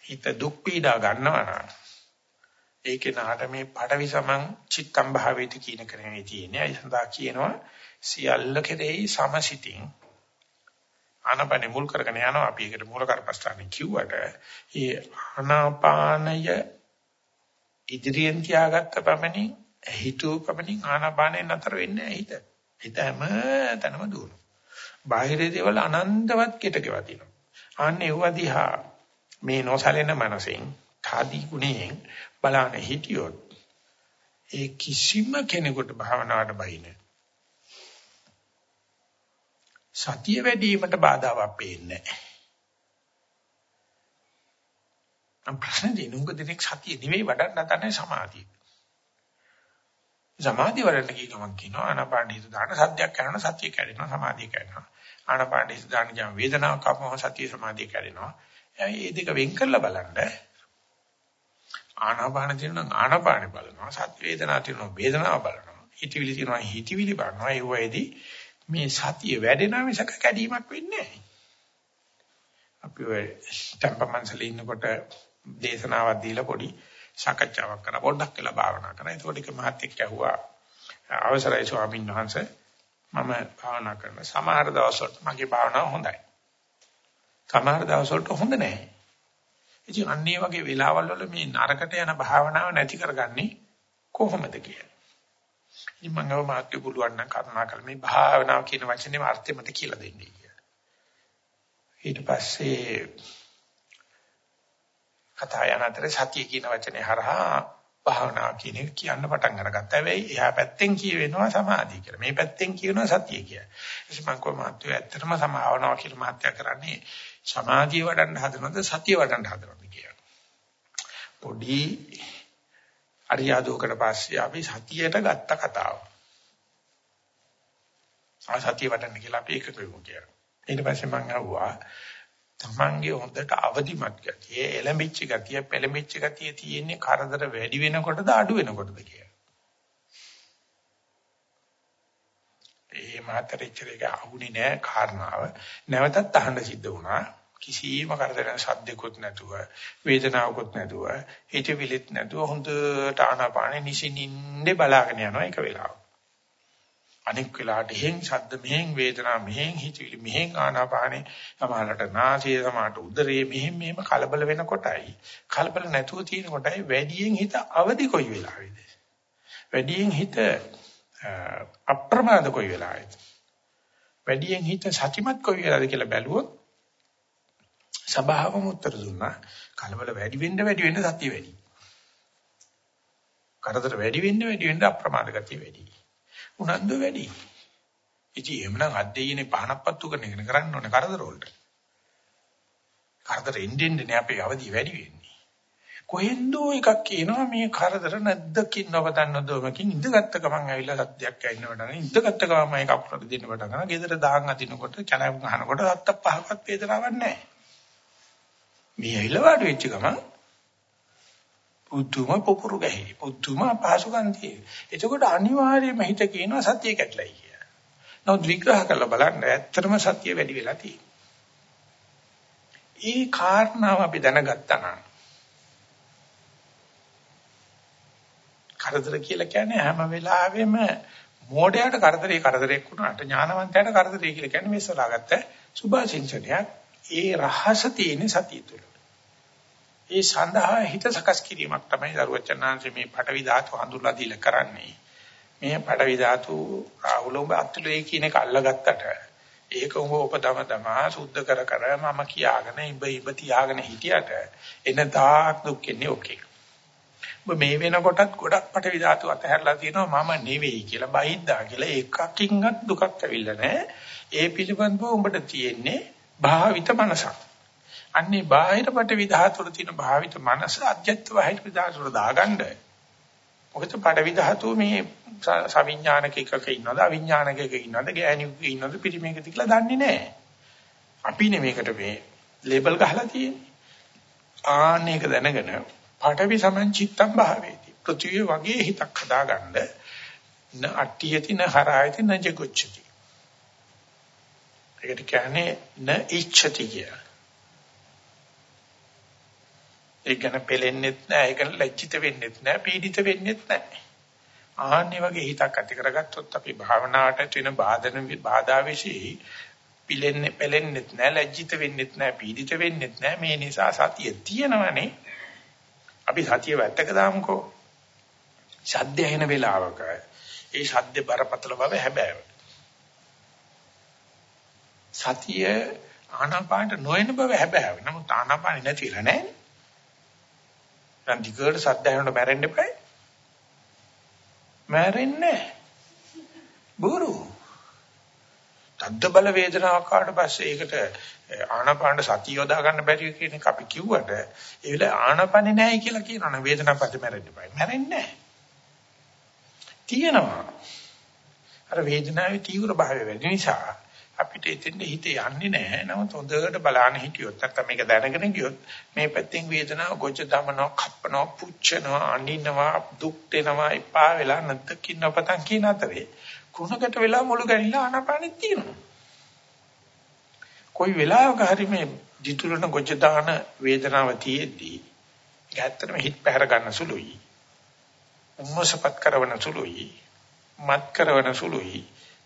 හිත දුක් පීඩා ගන්නවා නම් ඒකේ නාට මේ පඩවි සමන් චිත්තම් භාවේති කියන කරන්නේ තියෙන්නේ. ඒ සඳහා කියනවා සියල්ල කෙරෙහි සමසිතින් ආනාපානෙ මුල් කරගෙන යනවා අපි ඒකට මූල කරපස්ථානේ කිව්වට ඒ ආනාපානය ඉදිරියෙන් තියාගත්ත පමණින් හිතුව පමණින් ආනාපානෙ නතර වෙන්නේ හිත. හිත හැම තැනම දුවනවා. බාහිර දේවල් අනන්තවත් කෙටකෙවා තියෙනවා. අනේ ඒව දිහා මේ නොසලෙන මනසෙන් කාදී ගුණයෙන් බලන්න හිටියොත් ඒ කිසිම කෙනෙකුට භාවනාවට බහින්නේ සතිය වැඩි වීමට බාධාවක් පේන්නේ නැහැ. නම් ප්‍රශ්නේ දිනුංග දෙනෙක් සතිය නෙවෙයි වඩන්න නැතනේ සමාධිය. සමාධිය වඩන්න කිය ගමන් කියනවා ආනාපාන හිත දාන සත්‍යයක් කරන සතිය කැඩෙනවා සමාධිය කැඩෙනවා. ආනාපාන හිත දාන ගියාම වේදනාවක් ආපම සතිය සමාධිය කැඩෙනවා. මේ දෙක වෙන් කරලා බලන්න ආනාපාන තියෙනවා ආනාපාන බලනවා සති වේදනා තියෙනවා වේදනාව බලනවා හිතවිලි තියෙනවා හිතවිලි බලනවා ඒ වෙයිදී මේ සතිය වැඩෙනා මිසක කැඩීමක් වෙන්නේ නැහැ. අපි ඔය ටෙම්පමන්සලේ ඉන්නකොට දේශනාවක් දීලා පොඩි සාකච්ඡාවක් කරා පොඩ්ඩක් කියලා භාවනා කරා. ඒකට එක මහත්ෙක් ඇහුවා අවසරයි ස්වාමීන් වහන්සේ මම භාවනා කරන සමහර දවස්වල මගේ භාවනාව හොඳයි. සමහර දවස්වලට හොඳ නැහැ. ඉතින් අන්නේ වගේ වෙලාවල් වල මේ නරකට යන භාවනාව නැති කරගන්නේ කොහොමද කියලා. ඉතින් මම ගව මාත්‍ය පුළුවන් නම් කරුණාකර මේ භාවනාව කියන වචනේ අර්ථය මට කියලා දෙන්නේ කියලා. ඊට පස්සේ කතා යන අතරේ සතිය කියන වචනේ හරහා භාවනාව කියන එක කියන්න පටන් අරගත්තා. හැබැයි එහා පැත්තෙන් කියවෙනවා සමාධිය කියලා. මේ පැත්තෙන් කියනවා සතිය කියලා. එනිසා මම කොහොමද මාත්‍ය ඇත්තටම සමාවනවා කියලා මාත්‍ය කරන්නේ සමාධිය වඩන්න හදනවද සතිය වඩන්න හදනවද කියලා. පොඩි අරියාදෝකට පස්සේ අපි සතියට ගත්ත කතාව. ආ සතිය වඩන්න කියලා අපි එක කරමු කියලා. ඊට පස්සේ මම අහුවා තමන්ගේ හොඳට අවදිමත් ගතිය, එළඹිච්ච ගතිය, පෙළඹිච්ච ගතිය තියෙන්නේ කරදර වැඩි වෙනකොටද අඩු වෙනකොටද කියලා. ඒ මාතරිච්චරේක අහුනේ නෑ කාරණාව. නැවතත් අහන්න සිද්ධ වුණා. කිසිම කරදරයක් සද්දෙකුත් නැතුව වේදනාවකුත් නැතුව හිතවිලිත් නැතුව හොඳට ආනාපානෙ නිසින්ින්ද බලාගෙන යනවා එක වෙලාවක්. අනෙක් වෙලාවට එහෙන් ශබ්ද මෙහෙන් වේදනා මෙහෙන් හිතවිලි මෙහෙන් ආනාපානේ සමහරට නාසය සමහරට උදරයේ මෙහෙන් මෙහෙම කලබල වෙනකොටයි. කලබල නැතුව තියෙන කොටයි වැඩියෙන් හිත අවදි කොයි වෙලාවෙද? වැඩියෙන් හිත අප්‍රමාද කොයි වෙලාවෙද? වැඩියෙන් හිත සතිමත් කොයි වෙලාවද කියලා බැලුවොත් සබාවම උත්තර දුන්නා කලබල වැඩි වෙන්න වැඩි වෙන්න සතිය වැඩි කරදර වැඩි වෙන්න වැඩි වෙන්න අප්‍රමාද ගතිය වැඩි උනන්දු වැඩි. ඉතින් එහෙමනම් අද්දේයනේ පහනක් පත්තු කරන එක කරන්න ඕනේ කරදර වලට. කරදර එන්නේ අපේ අවදි වැඩි වෙන්නේ. කොහෙන්දෝ එකක් කියනවා මේ කරදර නැද්දකින් නවතන්න දොමකින් ඉඳගත්ත ගමන් ඇවිල්ලා සත්‍යයක් ඇින්නවට නේ ඉඳගත්ත ගමන් මේක අපුරට දෙන්න පටන් ගන්නවා. ගෙදර දාන් අදිනකොට චලම් ගන්නකොට අත්ත පහක්වත් වේදනාවක් නැහැ. මේ ඇවිල්ලා වාඩි වෙච්ච ගමන් පුදුම පොකුරු ගහේ. පුදුම පහසුකම් තියෙන. එතකොට අනිවාර්යයෙන්ම හිත කියනවා සත්‍ය කැඩලයි කියලා. නමුත් විග්‍රහ කරලා බලන්න ඇත්තටම සත්‍ය වැඩි වෙලා තියෙනවා. ඒ කාරණාව අපි දැනගත්තා නම් කරදර කියලා කියන්නේ හැම වෙලාවෙම මෝඩයට කරදරේ කරදරයක් වුණාට ඥානවන්තයට කරදරේ කියලා කියන්නේ මේ සලාගත්ත සුභාසින්චනයක්. ඒ රහස තියෙන සතිය තුළ. ඒ සඳහා හිත සකස් කිරීමක් තමයි දරුවචනාංශ මේ පටවි ධාතු හඳුල්ලා දීලා කරන්නේ. මේ පටවි ධාතු රාහුල උඹ අත්ලේ කියන එක අල්ලගත්තට ඒක උඹ උපදම තමා සුද්ධ කර කර මම කියාගෙන ඉඹ ඉඹ තියාගෙන හිටියට එන තාක් දුක් එන්නේ ඔකේ. ඔබ මේ වෙනකොටත් ගොඩක් පටවි ධාතු අතහැරලා තියෙනවා මම නෙවෙයි කියලා බයිද්දා කියලා එකකින්වත් දුකක් ඇවිල්ලා නැහැ. ඒ පිළිබඳව උඹට තියෙන්නේ භාවිත මනසක්. අන්නේ බාහිර පට විධාතුර තියෙන භාවිත මනස අධ්‍යත්ව බාහිර විධාතුර දාගන්න. මොකද පට විධාතුව මේ සවිඥානික එකක ඉන්නවද අවිඥානික එකක ඉන්නවද ගෑණියෙක් ඉන්නවද පිරිමේකද කියලා දන්නේ නැහැ. අපිනේ මේකට මේ ලේබල් ගහලා තියෙන්නේ. ආන්න ඒක දැනගෙන පටවි සමංචිත්තම් භාවේති. පෘථිවිය වගේ හිතක් හදාගන්න න අට්ඨියති න හරායති න ජගොච්චති. ඒකට කියන්නේ න ඉච්ඡති කියලා. ඒක ගැන පෙලෙන්නෙත් නැහැ, ඒක ලැජ්ජිත වෙන්නෙත් නැහැ, පීඩිත වෙන්නෙත් නැහැ. ආන්නේ වගේ හිතක් ඇති කරගත්තොත් අපි භාවනාවට වෙන බාධන බාධා විශ්ේ පිලෙන්නේ පෙලෙන්නෙත් නැහැ, ලැජ්ජිත වෙන්නෙත් නැහැ, පීඩිත වෙන්නෙත් නැහැ. මේ නිසා සතිය තියෙනවනේ. අපි සතිය වැත්තක දාමුකෝ. ශබ්ද ඇහෙන වෙලාවක ඒ ශබ්ද බරපතල බව හැබෑව. සතිය ආනාපානට නොයන බව හැබෑව. නමුත් ආනාපානෙ නැතිලා නැහැ. දැන් දිගට සද්ද ඇහෙනකොට මැරෙන්න එපායි. මැරෙන්නේ බොරු. තද්ද බල වේදනාවක් ආවට පස්සේ ඒකට ආනාපාන සතිය යොදා ගන්න බැරි කියන එක අපි කිව්වට ඒ වෙලාවේ ආනාපානේ නැහැ කියලා කියනවනේ වේදනාවක් පස්සේ මැරෙන්න එපායි. මැරෙන්නේ නැහැ. තියෙනවා. අර වේදනාවේ තීව්‍ර භාවය වැඩි නිසා අපිට එතෙන්ද හිත යන්නේ නැහැ. නමුත් හොඳට බලන්න හිටියොත් නැත්නම් මේක දැනගෙන ගියොත් මේ පැත්තෙන් වේදනාව ගොජ දමනවා, කප්පනවා, පුච්චනවා, අනිනවා, දුක් දෙනවා, එපා වෙලා නැත්කින් අපතන් කියන අතරේ කුණකට වෙලා මුළු ගැනිලා ආනපානෙත් තියෙනවා. කොයි වෙලාවක හරි මේ දිතුරන ගොජ දාන වේදනාව තියෙද්දී ඒක ඇත්තටම හිත පැහැර ගන්න සුළුයි. උම්මසපත් කරවන සුළුයි. මත් කරවන සුළුයි.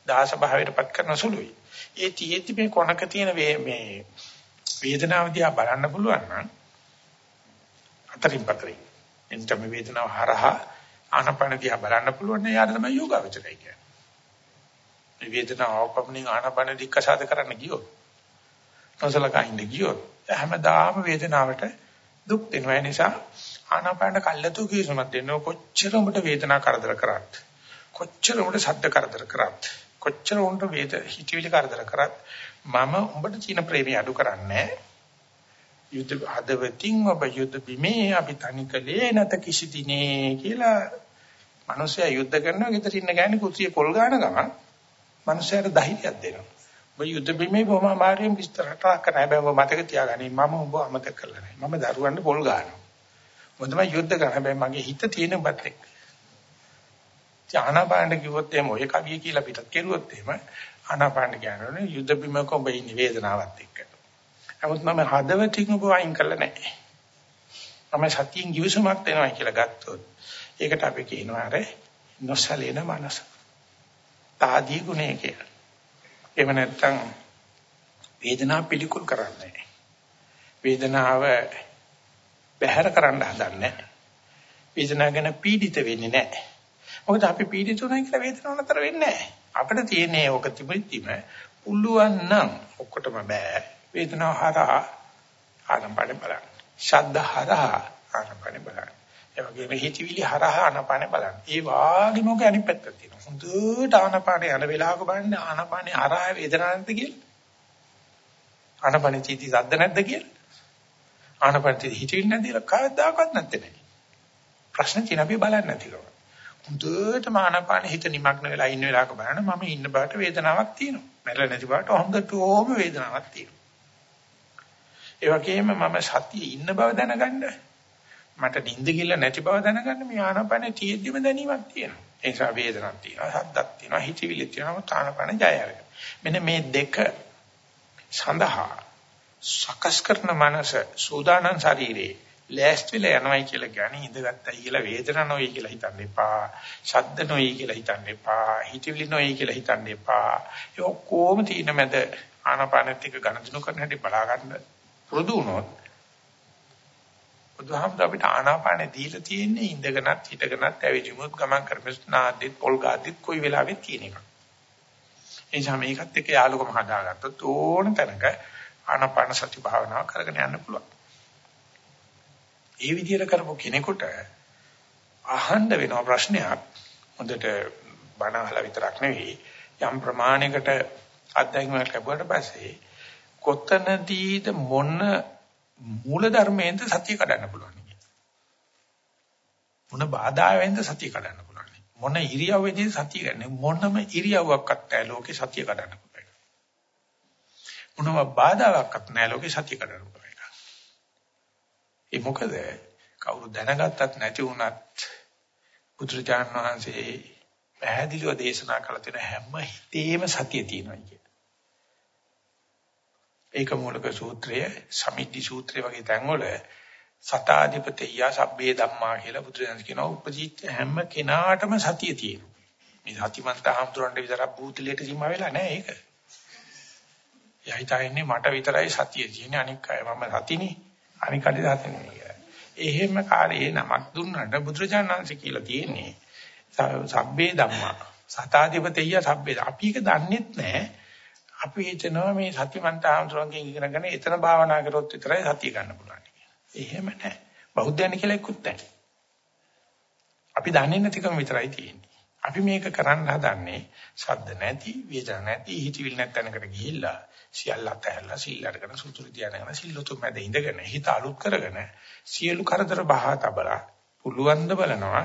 දාස භාවයටපත් කරන සුළුයි. ඒ තියෙද්දි මේ කොනක තියෙන මේ වේදනාව දිහා බලන්න පුළුවන් නම් අතරින් පතරින් එන්ට මේ වේදනාව හරහා ආනපන දිහා බලන්න පුළුවන් නම් යාට තමයි යෝගාවචරය කියන්නේ. මේ වේදනාව අවපමණින් ආනපන දික්කසාද කරන්න ගියොත් නොසලකා ඉන්න ගියොත් හැමදාම වේදනාවට දුක් දෙනවා. ඒ නිසා ආනපන කල්ලාතු කිසිමත් දෙන්න කොච්චර උඹට වේදනාව කරදර කරත් කොච්චර උඹට සද්ද කරදර කරත් කොච්චර උන්ට වේද හිතවිලි කරදර කරත් මම උඹට චීන ප්‍රේමී අඩු කරන්නේ යුද්ධ හදවතින් ඔබ යුද්ධ බිමේ අපි තනිකලේ නැත කිසි දිනේ කියලා මිනිස්සයා යුද්ධ කරනවා ගෙදර ඉන්න ගෑණි කුසිය පොල් ගන්න ගමන් මිනිස්සයාට ධෛර්යයක් දෙනවා. ඔබ යුද්ධ බිමේ බොහොම අමාරුවෙන් විස්තරට කරන්න හැබැයි ඔබ මතක තියාගන්න මම ඔබ අමතක කරලා නැහැ. මම දරුවන්ට පොල් ගන්නවා. මොකද මම යුද්ධ කරන හැබැයි මගේ හිත තියෙන බත් එක්ක. ආනාපානට කිව්වොත් එහෙම ඔය කවිය කියලා පිටත් කෙරුවොත් එහෙම ආනාපානට කියනවනේ යුද්ධ බිමක ඔබ ඉන්නේ වේදනාවත් එක්ක. නමුත් මම හදවතින් ඔබ වයින් කළා නැහැ. මම සතියින් කිවිසුමක් දෙනවා කියලා ගත්තොත් ඒකට අපි කියනවා අර නොසලෙන මනස. තාදී ගුණය කියලා. එහෙම නැත්නම් වේදනාව පිළිකුල් කරන්නේ වේදනාව බැහැර කරන්න හදන්නේ වේදනාව ගැන පීඩිත වෙන්නේ නැහැ. මොකද අපි පීඩිත උනායි කියලා වේදනාව නතර වෙන්නේ නැහැ. අපිට තියෙන්නේ ඕක තිබෙද්දිම පුළුවන් නම් ඔක්කොටම බෑ. වේදනාව හරහා ආනපන බලන්න. ශබ්ද හරහා ආනපන බලන්න. ඒ වගේම හිතවිලි හරහා ආනපන බලන්න. ඒ වාගේම ඔක අනිත් පැත්තට තියෙනවා. හොඳට ආනපන යන වෙලාවක බලන්න ආනපන හරහා වේදනාවක් නැද්ද කියලා. ආනපන චීති සද්ද නැද්ද කියලා. ආනපන චීති හිතවිලි නැද්ද කියලා කවදාකවත් නැත්තේ. ප්‍රශ්න තියෙන අපි බලන්නේ නැතිකම. හොඳටම ආනපාන හිත නිමග්න වෙලා ඉන්න වෙලාවක බලන්න මම ඉන්න බාට වේදනාවක් තියෙනවා. මැරෙලා නැති බාට හොඳටම වේදනාවක් තියෙනවා. ඒ වගේම මම සතියේ ඉන්න බව දැනගන්න මට නිින්ද කිල්ල නැති බව දැනගන්න මේ ආනපානේ තියෙද්දිම දැනීමක් තියෙනවා. ඒ නිසා වේදනාවක් තියෙනවා, සද්දක් තියෙනවා, හිතවිලි තියෙනවා, ආනපාන ජය අරගෙන. මෙන්න මේ දෙක සඳහා සකස් කරන මනස සූදානම් ශරීරේ ලෑස්තිලා යනවයි කියලා කියන්නේ ඉඳගත්තයි කියලා වේදන නොයි කියලා හිතන්න එපා. ශබ්ද නොයි කියලා හිතන්න එපා. හිතවිලි නොයි කියලා හිතන්න එපා. ඒ ඔක්කොම තියෙන මැද ආනාපානෙත් එක ගණදිනු කරන හැටි බලා ගන්න පුරුදු වුණොත් බුදුහාමුදුර අපිට ආනාපානෙ දීලා තියෙන්නේ ඉඳගෙනත් හිටගෙනත් ඇවිදිමුත් ගමන් කරමුත් නාද්දිත් පොල් ගාද්දිත් කොයි වෙලාවෙත් කියන එක. ඒ නිසා මේකත් එක්ක යාළුකම හදාගත්තොත් ඕන තැනක ආනාපාන සති භාවනාව කරගෙන යන්න පුළුවන්. ඒ විදිහට කරපු කෙනෙකුට අහන්න වෙන ප්‍රශ්නයක්. හොඳට බණ අහලා විතරක් නෙවෙයි. යම් ප්‍රමාණයකට අත්දැකීමක් ලැබුවට පස්සේ කොතනදීද මොන මූල ධර්මයෙන්ද සතිය කඩන්න පුළුවන් මොන බාධාවෙන්ද සතිය කඩන්න පුළුවන් මොන ඉරියව්වෙදී සතිය ගන්න මොනම ඉරියව්වක්වත් නැහැ ලෝකේ සතිය කඩන්න පුළුවන්. මොනම බාධාවක්වත් නැහැ ලෝකේ සතිය කඩන්න පුළුවන්. ඒ මොකද කවුරු දැනගත්තත් නැති වුණත් පුත්‍රජාන වහන්සේ පැහැදිලිව දේශනා කළ තියෙන හැම හිතේම සතිය තියෙනවා කිය. ඒක මූලික සූත්‍රය, සමිද්ධි සූත්‍රය වගේ තැන්වල සතාධිපතිය සබ්බේ ධම්මා කියලා බුදුරජාණන් කියනවා උපජීත හැම කෙනාටම සතිය තියෙනවා. මේ සතිමන්ත ආම්තුරන්ට විතරක් භූතලයට සීමා වෙලා නැහැ ඒක. යහිතා ඉන්නේ මට විතරයි සතිය තියෙන්නේ අනික් අය මම සතිනේ. අනික කඩේ දාත නෙමෙයි කියලා. එහෙම කාලේ නමක් දුන්නට බුදුරජාණන්සේ කියලා තියෙන්නේ සබ්බේ ධම්මා සතාධිපතිය සබ්බේ අපි එක දන්නෙත් නැහැ. අපි හිතනවා මේ සතිමන්ත ආමතුරුන්ගෙන් ඉගෙනගෙන එතන භාවනා කරොත් විතරයි සතිය ගන්න පුළුවන් කියලා. එහෙම නැහැ. බෞද්ධයන් කියලා එක්කුත් නැහැ. අපි දන්නේ නැතිකම විතරයි තියෙන්නේ. අපි මේක කරන්න හදන්නේ ශබ්ද නැති, වේදන නැති, හිතවිලි නැත්නම්කට ගිහිල්ලා සියල්ල අතහැරලා සීල් අරගෙන සුතුරු ධානයන සිල්ලුතු මැද ඉඳගෙන හිත අලුත් කරගෙන සියලු කරදර බහා තබලා පුළුවන් ද බලනවා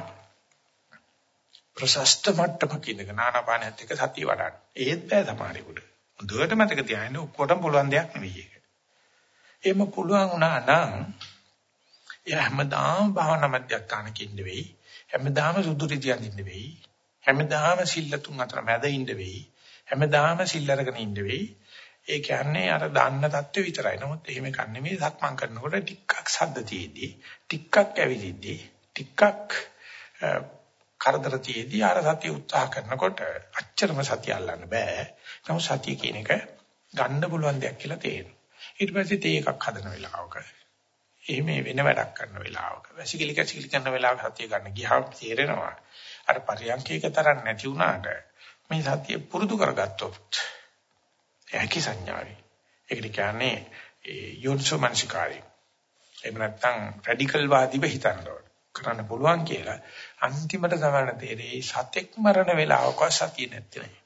ප්‍රශස්ත මට්ටමක ඉඳගෙන ආනාපානයත් එක්ක සතිය වඩන්න. ඒත් බෑ සමහරෙකුට. හොඳට මතක තියාගන්න ඔක්කොටම පුළුවන් දෙයක් නෙවෙයි ඒක. එහෙම පුළුවන් වුණා නම් එයා හැමදාම භාවනා මධ්‍යස්ථානක ඉන්න වෙයි. හැමදාම සුදුරි තියන් ඉන්න වෙයි. හැමදාම සිල්ල තුන් අතර මැද ඉන්න වෙයි. හැමදාම සිල් අරගෙන ඉන්න වෙයි. ඒ කියන්නේ අර දන්න தත්ත්වය විතරයි. නමුත් එහෙම කන්නේ මේ සක්මන් කරනකොට ටිකක් සද්ද තියේදී, ටිකක් ඇවිදිද්දී, ටිකක් කරදර තියේදී අර සතිය උත්සාහ කරනකොට අච්චරම සතිය අල්ලන්න බෑ. නමුත් සතිය කියන එක ගන්න පුළුවන් දෙයක් කියලා තේරෙනවා. ඊට පස්සේ තේ එකක් හදන වෙලාවක එහෙම වෙන වැඩක් කරන වෙලාවක වැසිකිලි කැසිකිලි කරන වෙලාවක සතිය ගන්න ගියාම තේරෙනවා අර පරියන්කේක තරම් නැති වුණාට මේ සතිය පුරුදු කරගත්තොත් ඇකි සංඥාවයි. ඒකට කියන්නේ යෝනිසෝ මනසිකාරය. එහෙම නැත්නම් රැඩිකල් වාදීව හිතන්න ඕන. කරන්න පුළුවන් කියලා අන්තිමට සමහර තේරෙයි සතෙක් මරණ වෙලාවක සතිය නැත්තේ නෑ.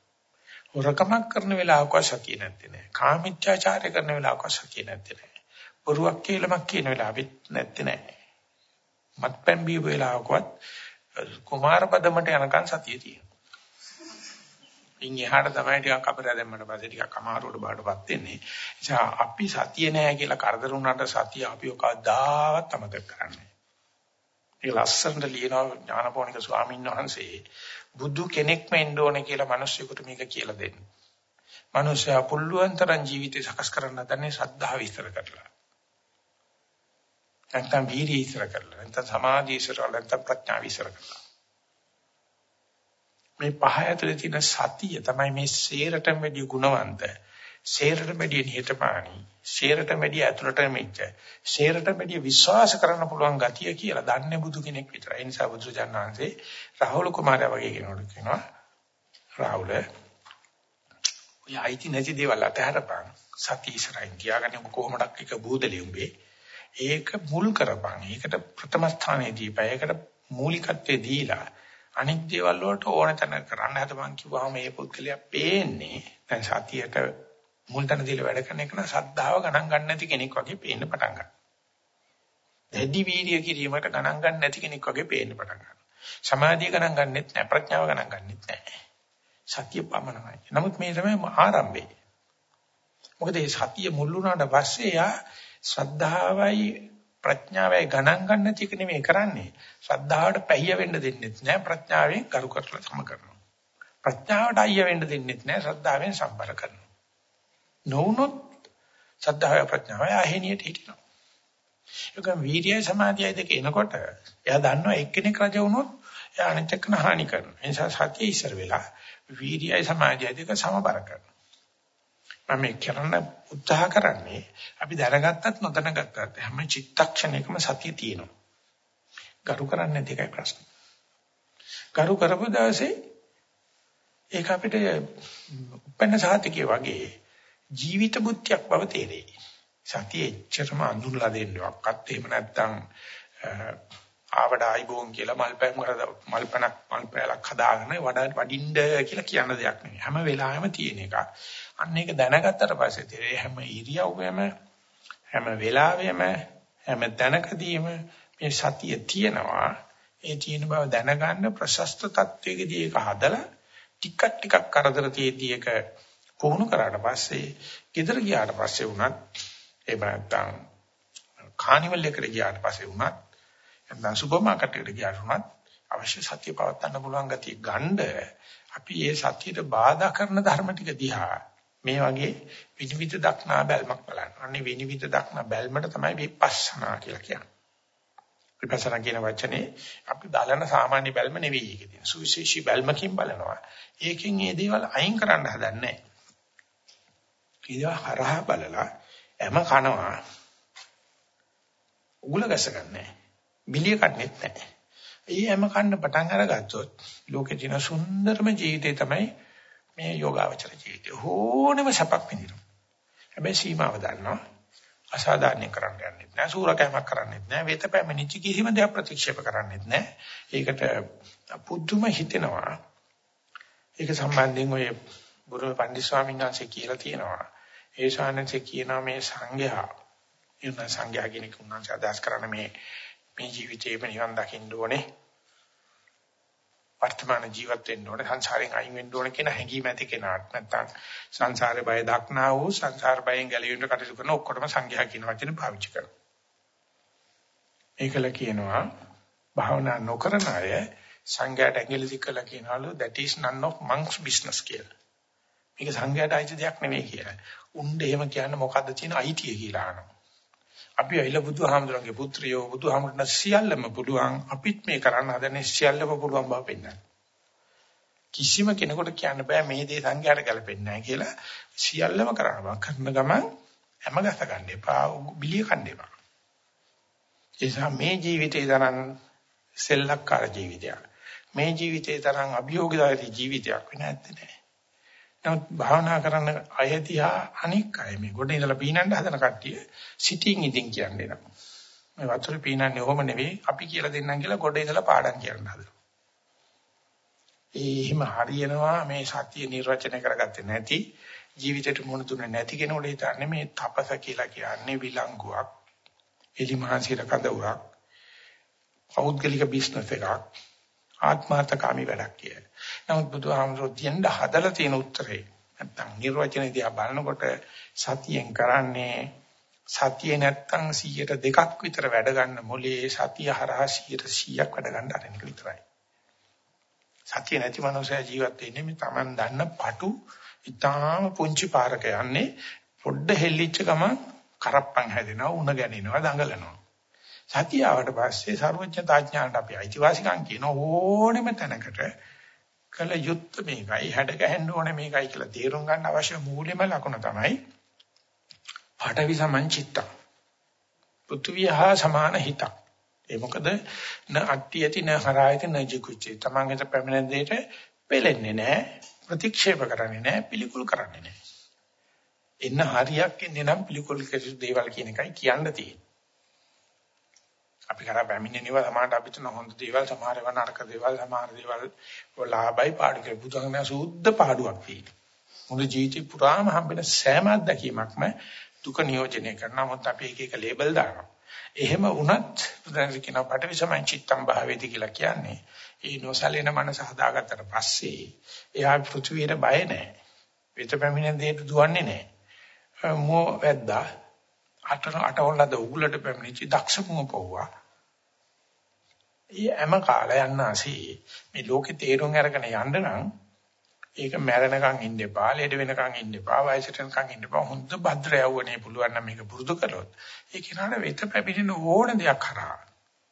හොරකමක් කරන වෙලාවක සතිය නැත්තේ නෑ. කාමීච්ඡාචාරය කරන වෙලාවක සතිය නැත්තේ නෑ. බොරුවක් කියලාමක් කියන වෙලාවෙත් නැත්තේ නෑ. මත්පැන් බීව වෙලාවකවත් කුමාර පදමට යනකන් සතිය තියෙනවා. ඉන් එහාට තමයි ටිකක් අපිට දැම්මට පස්සේ ටිකක් අමාරුවට බාටපත් වෙන්නේ. නිසා අපි සතිය නෑ කියලා කරදර වුණාට සතිය අපිව කවදාවත් අමතක කරන්නේ. ඒ ලස්සනට ලියනවා ඥානපෝනික ස්වාමීන් වහන්සේ බුදු කෙනෙක්ම එන්න ඕනේ කියලා මිනිස්සුන්ට මේක කියලා දෙන්න. මිනිස්සයා පුළුවන් තරම් ජීවිතේ සකස් කරන්න හදන්නේ ශ්‍රද්ධාව විස්තර කරලා. නැත්නම් වීර්යය විස්තර කරලා. නැත්නම් සමාධිය විස්තර කරලා. නැත්නම් ප්‍රඥාව විස්තර කරලා. මේ පහ ඇතුලේ තියෙන සතිය තමයි මේ සේරටම වැඩි ගුණවන්ත. සේරට වැඩි නිහතමානී. සේරට වැඩි ඇතුළට මෙච්ච. සේරට වැඩි විශ්වාස කරන්න පුළුවන් ගතිය කියලා දන්නේ බුදු කෙනෙක් විතරයි. ඒ නිසා බුදුරජාණන් වහන්සේ රාහුල කුමාරයා වගේ කෙනෙකුට කියනවා. රාහුල ඔය අයිති නැති දේවල් අතහැරපන්. සතිය ඉස්සරහින් තියාගන්න කොහොමඩක් එක බූදලි උඹේ. ඒක මුල් කරපන්. ඒකට ප්‍රථම ස්ථානයේ දීපය. ඒකට මූලිකත්වයේ දීලා අනිත් දේවල් වලට ඕන තැන කරන්න හදපන් කිව්වහම මේ පුද්ගලයා පේන්නේ දැන් සතියට මුල් තැන දීලා වැඩ කරන එක නම් ශ්‍රද්ධාව ගණන් ගන්න නැති කෙනෙක් වගේ පේන්න පටන් ගන්නවා. දැඩි වීර්ය කිරීමකට ගණන් ගන්න නැති කෙනෙක් වගේ පේන්න පටන් ගන්නවා. සමාධිය ගණන් ගන්නෙත් නැහැ ප්‍රඥාව ගණන් ගන්නෙත් නැහැ. සතිය පමණයි. නමුත් මේ තමයි ආරම්භය. මොකද මේ සතිය මුල් වුණාට පස්සේ යා ශ්‍රද්ධාවයි ප්‍රඥාවයි ගණන් ගන්න නැති එක නෙමෙයි කරන්නේ. ශ්‍රද්ධාවට පැහිය වෙන්න දෙන්නෙත් නැහැ ප්‍රඥාවෙන් කරු කරලා සම කරනවා. ප්‍රඥාවට අයිය වෙන්න දෙන්නෙත් නැහැ ශ්‍රද්ධාවෙන් සම්බර කරනවා. නොවුනොත් ශ්‍රද්ධාවයි ප්‍රඥාවයි අහෙනියට හිටිනවා. ඒක වීර්යය සමාධියයි දෙක එනකොට එයා දන්නවා එක්කෙනෙක් රජ වුණොත් එයා අනිත් එක්කන හානි කරනවා. ඒ නිසා සතිය ඉස්සර වෙලා වීර්යය සමාධියයි දෙක සමබර කරනවා. මම මේ කරන්න උත්සාහ කරන්නේ අපි දැනගත්තත් නොදැනගත්තත් හැම චිත්තක්ෂණයකම සතිය තියෙනවා. ගරු කරන්නේ නැති එකයි ප්‍රශ්නේ. ගරු කරපු දවසේ ඒක අපිට උපන්න සාතිකේ වගේ ජීවිත බුද්ධියක් බව තේරෙයි. සතිය එච්චරම අඳුරලා දෙන්නවක්වත් එහෙම නැත්නම් ආවඩ ආයිබෝන් කියලා මල්පෑම් කරලා මල්පනක් මල්පෑලක් හදාගෙන වඩ වඩින්න කියලා කියන දෙයක් නෙවෙයි. හැම වෙලාවෙම තියෙන එකක්. අන්න ඒක දැනගත්තට පස්සේ තේරෙයි හැම ඉරියව්වෙම හැම වෙලාවෙම හැම තැනකදීම මේ සතිය තියෙනවා. ඒ තියෙන බව දැනගන්න ප්‍රශස්ත තත්වයකදී ඒක හදලා ටිකක් ටිකක් කරදර තියදී ඒක පුහුණු කරාට පස්සේ ගෙදර ගියාට පස්සේ වුණත් එහෙම නැත්නම් කානිවල් එකට ගියාට පස්සේ වුණත් නැත්නම් සුපර් මාකට් එකට ගියාට වුණත් අවශ්‍ය සතිය පවත්වන්න පුළුවන් ගතිය ගන්න අපි මේ සතියට බාධා කරන ධර්ම ටික දිහා මේ වගේ විනිවිද දක්නා බැල්මක් බලන්න. අනේ විනිවිද දක්නා බැල්මට තමයි විපස්සනා කියලා කියන්නේ. විපස්සනා කියන වචනේ අපි බලන සාමාන්‍ය බැල්ම නෙවෙයි ඒක තියෙන. සුවිශේෂී බැල්මකින් බලනවා. ඒකෙන් මේ දේවල් අයින් කරන්න හදන්නේ නැහැ. හරහා බලලා එම කනවා. උගුල ගැසගන්නේ. බිලිය කන්නේත් නැහැ. ඒ එම කන්න පටන් අරගත්තොත් ලෝකේ තියෙන සුන්දරම ජීවිතේ තමයි මේ යෝගාවචර ජීවිතය. ඕනෙම සපක් විඳිනවා. හැබැයි සීමාව දන්නවා. අසාධාරණ කරන්න යන්නෙත් නෑ. සූරකෑමක් කරන්නෙත් නෑ. වේතපැමිණිච්ච කිසිම දෙයක් ප්‍රතික්ෂේප කරන්නෙත් නෑ. ඒකට පුදුම හිතෙනවා. ඒක සම්බන්ධයෙන් ඔය බුරුම පන්දි ස්වාමීන් වහන්සේ කියලා තියෙනවා. ඒ ශානන්සේ කියනවා මේ සංඝයා ඉන්න සංඝයා කියන එක උන්වහන්සේ අදහස් කරන්නේ මේ මේ ජීවිතේම නිවන් දකින්න ඕනේ වර්තමාන ජීවත් වෙන්න ඕනේ සංසාරයෙන් අයින් වෙන්න ඕනේ කියන හැඟීම ඇති කෙනාට නැත්තම් සංසාරේ බය දක්නා වූ සංසාර බයෙන් ගැලවෙන්න කටයුතු කරන ඔක්කොටම සංඝයා කියන වචනේ පාවිච්චි කරනවා. ඒකල කියනවා භාවනා නොකරන අය සංඝයාට ඇඟිලි දික්කලා කියනවලු that is none of monks business කියලා. මේක සංඝයාට අයිති දෙයක් නෙමෙයි කියලා. උණ්ඩ එහෙම කියන්නේ මොකද්ද තියෙන අයිතිය කියලා අහනවා. අපි ඇවිල්ලා බුදුහාමුදුරන්ගේ පුත්‍රයෝ බුදුහාමුදුරන් සියල්ලම පුළුවන් අපිත් මේ කරන්න හදන්නේ සියල්ලම පුළුවන් බව පෙන්නන්න. කිසිම කෙනෙකුට කියන්න බෑ මේ දේ සංඝයාට ගැලපෙන්නේ නැහැ කියලා සියල්ලම කරන්න බෑ. කරන ගමන් හැමගත ගන්න එපා, බිලිය ගන්න එපා. එසා මේ ජීවිතේ තරම් සෙල්ලක්කාර ජීවිතයක්. මේ ජීවිතේ තරම් අභියෝගදායී ජීවිතයක් වෙන්නේ නැත්තේ. නමුත් භාවනා කරන අය දිහා අනික් අය මේ ගොඩ ඉඳලා පීනන්න හදන කට්ටිය සිටින් ඉදින් කියන්නේ නම. මේ වතුර පීනන්නේ ඔහොම නෙවෙයි අපි කියලා දෙන්නම් කියලා ගොඩ ඉඳලා පාඩම් කියන්න හදනවා. ඒ හිම හරියනවා මේ සත්‍ය නිර්වචනය කරගත්තේ නැති ජීවිතේට මුණ දුන්නේ නැති කෙනෙකුට හිතන්නේ මේ තපස කියලා කියන්නේ විලංගුවක් එලිමහසිර කඳවුරක් පෞද්ගලික බිස්නස් එකක් ආත්මාර්ථකාමී වැඩක් කියලා. නමුත් බුදුහාමුදුරුවෝ තියන්න හදලා තියෙන උත්තරේ නැත්තම් නිර්වචනයේ දිහා බලනකොට සතියෙන් කරන්නේ සතිය නැත්තම් 100ට දෙකක් විතර වැඩ ගන්න මොලේ සතිය හරහා 100ක් වැඩ ගන්න අරින්න විතරයි. සතිය නැති මනුස්සයා ජීවත් වෙන්නේ මේ Taman දන්න පටු ඊටාම පුංචි පාරක යන්නේ පොඩ්ඩ හෙල්ලිච්ච ගමන් කරප්පන් හැදෙනවා උණ ගැනිනවා දඟලනවා. සතිය ආවට පස්සේ සර්වඥතා ඥාණයට අපි අයිතිවාසිකම් කියන ඕනෙම තැනකට කල යුත්ත මේකයි. හැඩ ගැහෙන්න ඕනේ මේකයි කියලා තේරුම් ගන්න අවශ්‍ය මූලිකම ලකුණ තමයි පාඨවි සමංචිත්තං පෘථුවියහා සමාන හිතක්. ඒ මොකද? න අට්ඨියති න හරායති න ජිකුච්චි. තමන්ගේ පැමිණෙන දෙයට පෙලෙන්නේ නැහැ ප්‍රතික්ෂේප කරන්නේ නැහැ පිළිකුල් කරන්නේ නැහැ එන්න හරියක් එන්නේ නම් පිළිකුල් කිසි දේවල් කියන එකයි කියන්න තියෙන්නේ. අපි කරා පැමිණෙනව සමානට අපිට හොඳ දේවල් සමහර වෙන නරක දේවල් සමහර දේවල් වලාභයි පාඩු කියලා බුදුහාමයා සුද්ධ පාඩුවක් තියෙනවා. මුළු ජීවිතේ පුරාම හම්බෙන සෑම අත්දැකීමක්ම දුක නියෝජනය කරනවා. මොකද අපි එක එක ලේබල් දානවා. එහෙම වුණත් බුදුන් කියන පටවි සමන් චිත්තම් භාවේති කියලා කියන්නේ. ඒ නොසලෙන මනස හදාගත්තට පස්සේ එයා පෘථිවියට බය නැහැ. පිට පැමිණෙන දෙයට දුවන්නේ නැහැ. මෝ වැද්දා අට අටවලද උගලට පැමිණිච්ච දක්ෂ මුවපොව්වා ඒ හැම කාලය යන්නාසී මේ ලෝකේ තේරුම් අරගෙන යන්න නම් ඒක මැරෙනකන් ඉන්න එපා, ලෙඩ වෙනකන් ඉන්න එපා, වයසට යනකන් ඉන්න එපා. හොඳ භද්‍ර යවුවනේ පුළුවන් නම් මේක පුරුදු කරොත්. ඒ කෙනාට වෙත පැමිණෙන ඕන දෙයක් කරා.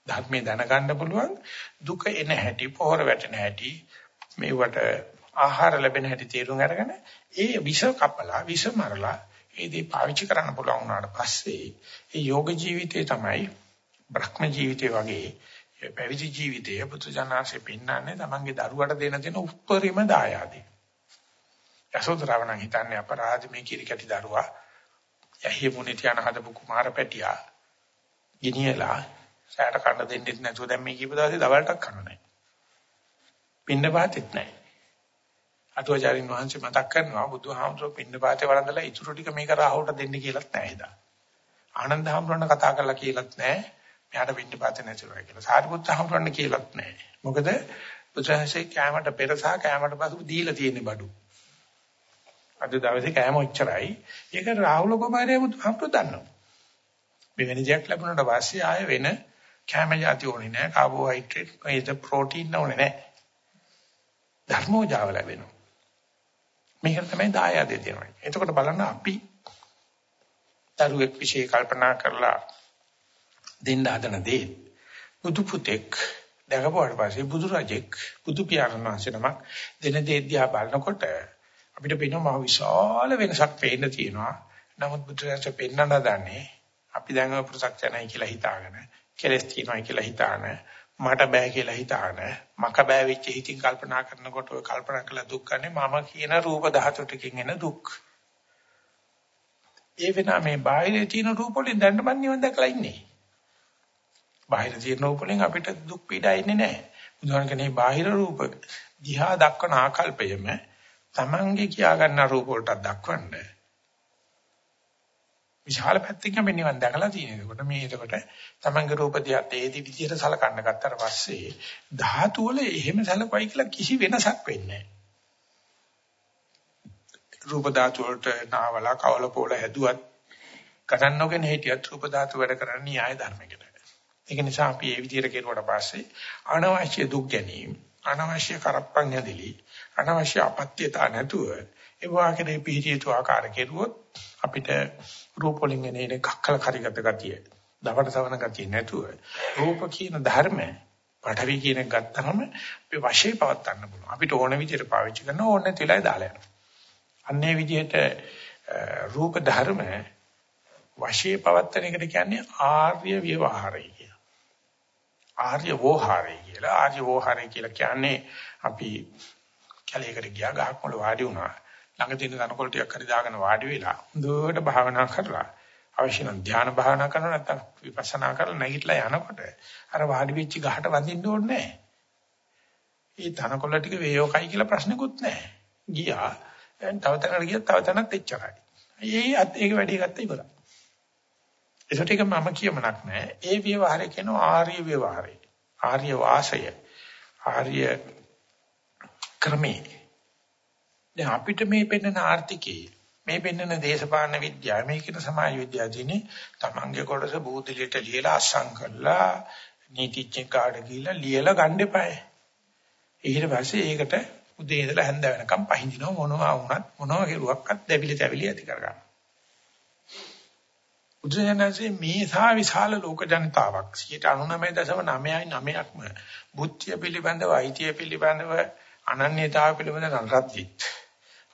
ධර්මයේ දැනගන්න පුළුවන් දුක එන හැටි, පොහොර වැටෙන හැටි, මේවට ආහාර ලැබෙන හැටි තේරුම් අරගෙන ඒ විෂ කපලා, විෂ මරලා ඒ දේ පාවිච්චි කරන්න පුළුවන් වුණාට පස්සේ ඒ යෝග ජීවිතේ තමයි බ්‍රහ්ම ජීවිතේ වගේ පැවිදි ජීවිතය පුදුජානංශේ පෙන්වන්නේ තමන්ගේ දරුවට දෙන දෙන උප්පරිම දායාදේ. යසෝදරාවණ හිතන්නේ අපරාධ මේ කිරි කැටි දරුවා යහි මුනි තියන හදපු කුමාර පැටියා ගිනියලා සෑට කන්න දෙන්නෙත් නැතුව දැන් මේ කීප දවසේ දවල්ටක් කන්න නැහැ. පින්න පාතෙත් නැහැ. අටුවාචාරින් වහන්සේ මතක් කරනවා බුදුහාමුදුරුවෝ පින්න පාතේ වරන්දලා ඉතුරු ටික මේක රාහුලට දෙන්න කියලාත් නැහැ ඉදා. ආනන්ද හාමුදුරන් කතා කරලා කියලාත් නැහැ. මෙයාට පිටිපස්සේ නැතිවයි කියලා. සාරිපුත්ත හම්බුරන්න කියලාත් නැහැ. මොකද බුදුහන්සේ කැමරට පෙර සහ කැමරට පසු දීලා තියෙන බඩු. අද දවසේ කැම ඔච්චරයි. ඒක රාහුල කුමාරයා බුදුහම්පු දන්නවා. මෙවැනි දෙයක් ලැබුණාට පස්සේ ආය වෙන කැම જાති ඕනේ නැහැ. කාබෝහයිඩ්‍රේට්, ඒද ප්‍රෝටීන් ඕනේ නැහැ. ධර්මෝජාව ලැබෙනවා. මේක තමයි දායාදේ දෙනවා. එතකොට බලන්න අපි දරුවෙක් විශ්ේ කල්පනා කරලා දෙන්න හදන දේ බුදු පුතෙක් දැකපුවාට පස්සේ බුදු රජෙක් බුදු පියාණන් වහන්සේ නමක් දෙන දේ දිහා බලනකොට අපිට පේනවා මහ විශාල වෙනසක් පේන්න තියෙනවා. නමුත් බුදුරජාණන් පෙන්නන දන්නේ අපි දැන් ප්‍රසක්චනයි කියලා හිතාගෙන කෙලස් තියනයි කියලා හිතාන මට බෑ කියලා හිතාන මක බෑ වෙච්ච හිතින් කල්පනා කරනකොට ඔය කල්පනා කළ දුක් ගන්නේ මම කියන රූප ධාතු ටිකෙන් එන දුක්. ඒ වෙනා මේ බාහිරේ තියෙන රූප වලින් දැන් මම නිවන් දැකලා ඉන්නේ. බාහිර තියෙන රූප වලින් අපිට දුක් පීඩා එන්නේ නැහැ. බුදුහාම කියන්නේ බාහිර රූප දිහා දක්වන ආකල්පයම Tamange කියා ගන්න රූප වලට දක්වන්න. විශාල පැත්තකින් අපි නිවන් දැකලා තියෙන. ඒකට මේ එතකොට Tamange රූප දිහා ඒදි විදියට සලකන්න ගත්තට පස්සේ ධාතු වල එහෙම සලකයි කියලා කිසි වෙනසක් වෙන්නේ නැහැ. රූප ධාතු වලට නාවලා කවල පොළ හැදුවත් ගණන් නොගෙන හිටියත් රූප ධාතු වැඩ කරන්නේ න්‍යාය ධර්මයකට. ඒක නිසා අපි මේ විදිහට කෙරුවට පස්සේ අනවශ්‍ය දුක් ගැනීම, අනවශ්‍ය කරප්පන් හැදෙලි, අනවශ්‍ය අපත්‍යතා නැතුව ඒ වාකේ පිහිටියතු ආකාර කෙරුවොත් අපිට රූප වලින් එන කක්කල කරිගත ගතිය, දවඩ සවන ගතිය නැතුව රූප කියන ධර්ම පඨවි කියන ගත්තම අපි වශයෙන් පවත් ගන්න පුළුවන්. අපිට ඕන විදිහට පාවිච්චි කරන ඕන නැතිලයි දාලා යනවා. අන්නේ විදිහට රූප ධර්ම වශයෙන් පවත්තන එකට කියන්නේ ආර්ය ව්‍යවහාරය ආර්ය වෝහාරය කියලා. ආර්ය වෝහාරය කියලා කියන්නේ අපි කැලේකට ගියා ගහක් මුල වාඩි වුණා. ළඟ තියෙන දනකොළ ටිකක් හරි දාගෙන වාඩි වෙලා හොඳට භාවනා කරලා අවශ්‍ය නම් ධ්‍යාන භාවනා කරනවා නැත්නම් විපස්සනා කරලා නැගිටලා යනකොට අර වාඩි වෙච්ච ගහට වඳින්න ඕනේ නැහැ. ඒ දනකොළ ටික වේයෝකයි කියලා ප්‍රශ්නකුත් නැහැ. ගියා. දැන් තව තැනකට ගියත් තව තැනක් එච්චරයි. ඒ ඒක වැඩි ගත්තා ඉවරයි. ඒකට එක මම කියමනක් නෑ. ඒ ව්‍යවહાරය කියන ආර්ය ව්‍යවહાරය. ආර්ය වාසය. ආර්ය ක්‍රමේ. දැන් අපිට මේ පෙන්වන ආර්ථිකේ මේ පෙන්වන දේශපාලන විද්‍යාව මේ කියන සමාජ විද්‍යාවදීනේ තමන්ගේ කොටස බූදලියට ලියලා අස්සම් කරලා නීතිඥ කාඩ ගිහිලා ලියලා ගන්න එපායි. ඊට පස්සේ ඒකට උදේ ඉඳලා හැන්ද වෙනකම් පහින්දිනව මොනවා වුණත් මොනවා කෙරුවක්වත් දැවිලි තැවිලි ඇති කරගන්න. බුදුසසුනේ මේ සා විශාල ලෝක ජනතාවක් 99.999ක්ම බුද්ධිය පිළිබඳව අයිතිය පිළිබඳව අනන්‍යතාවය පිළිබඳ නරද්දිත්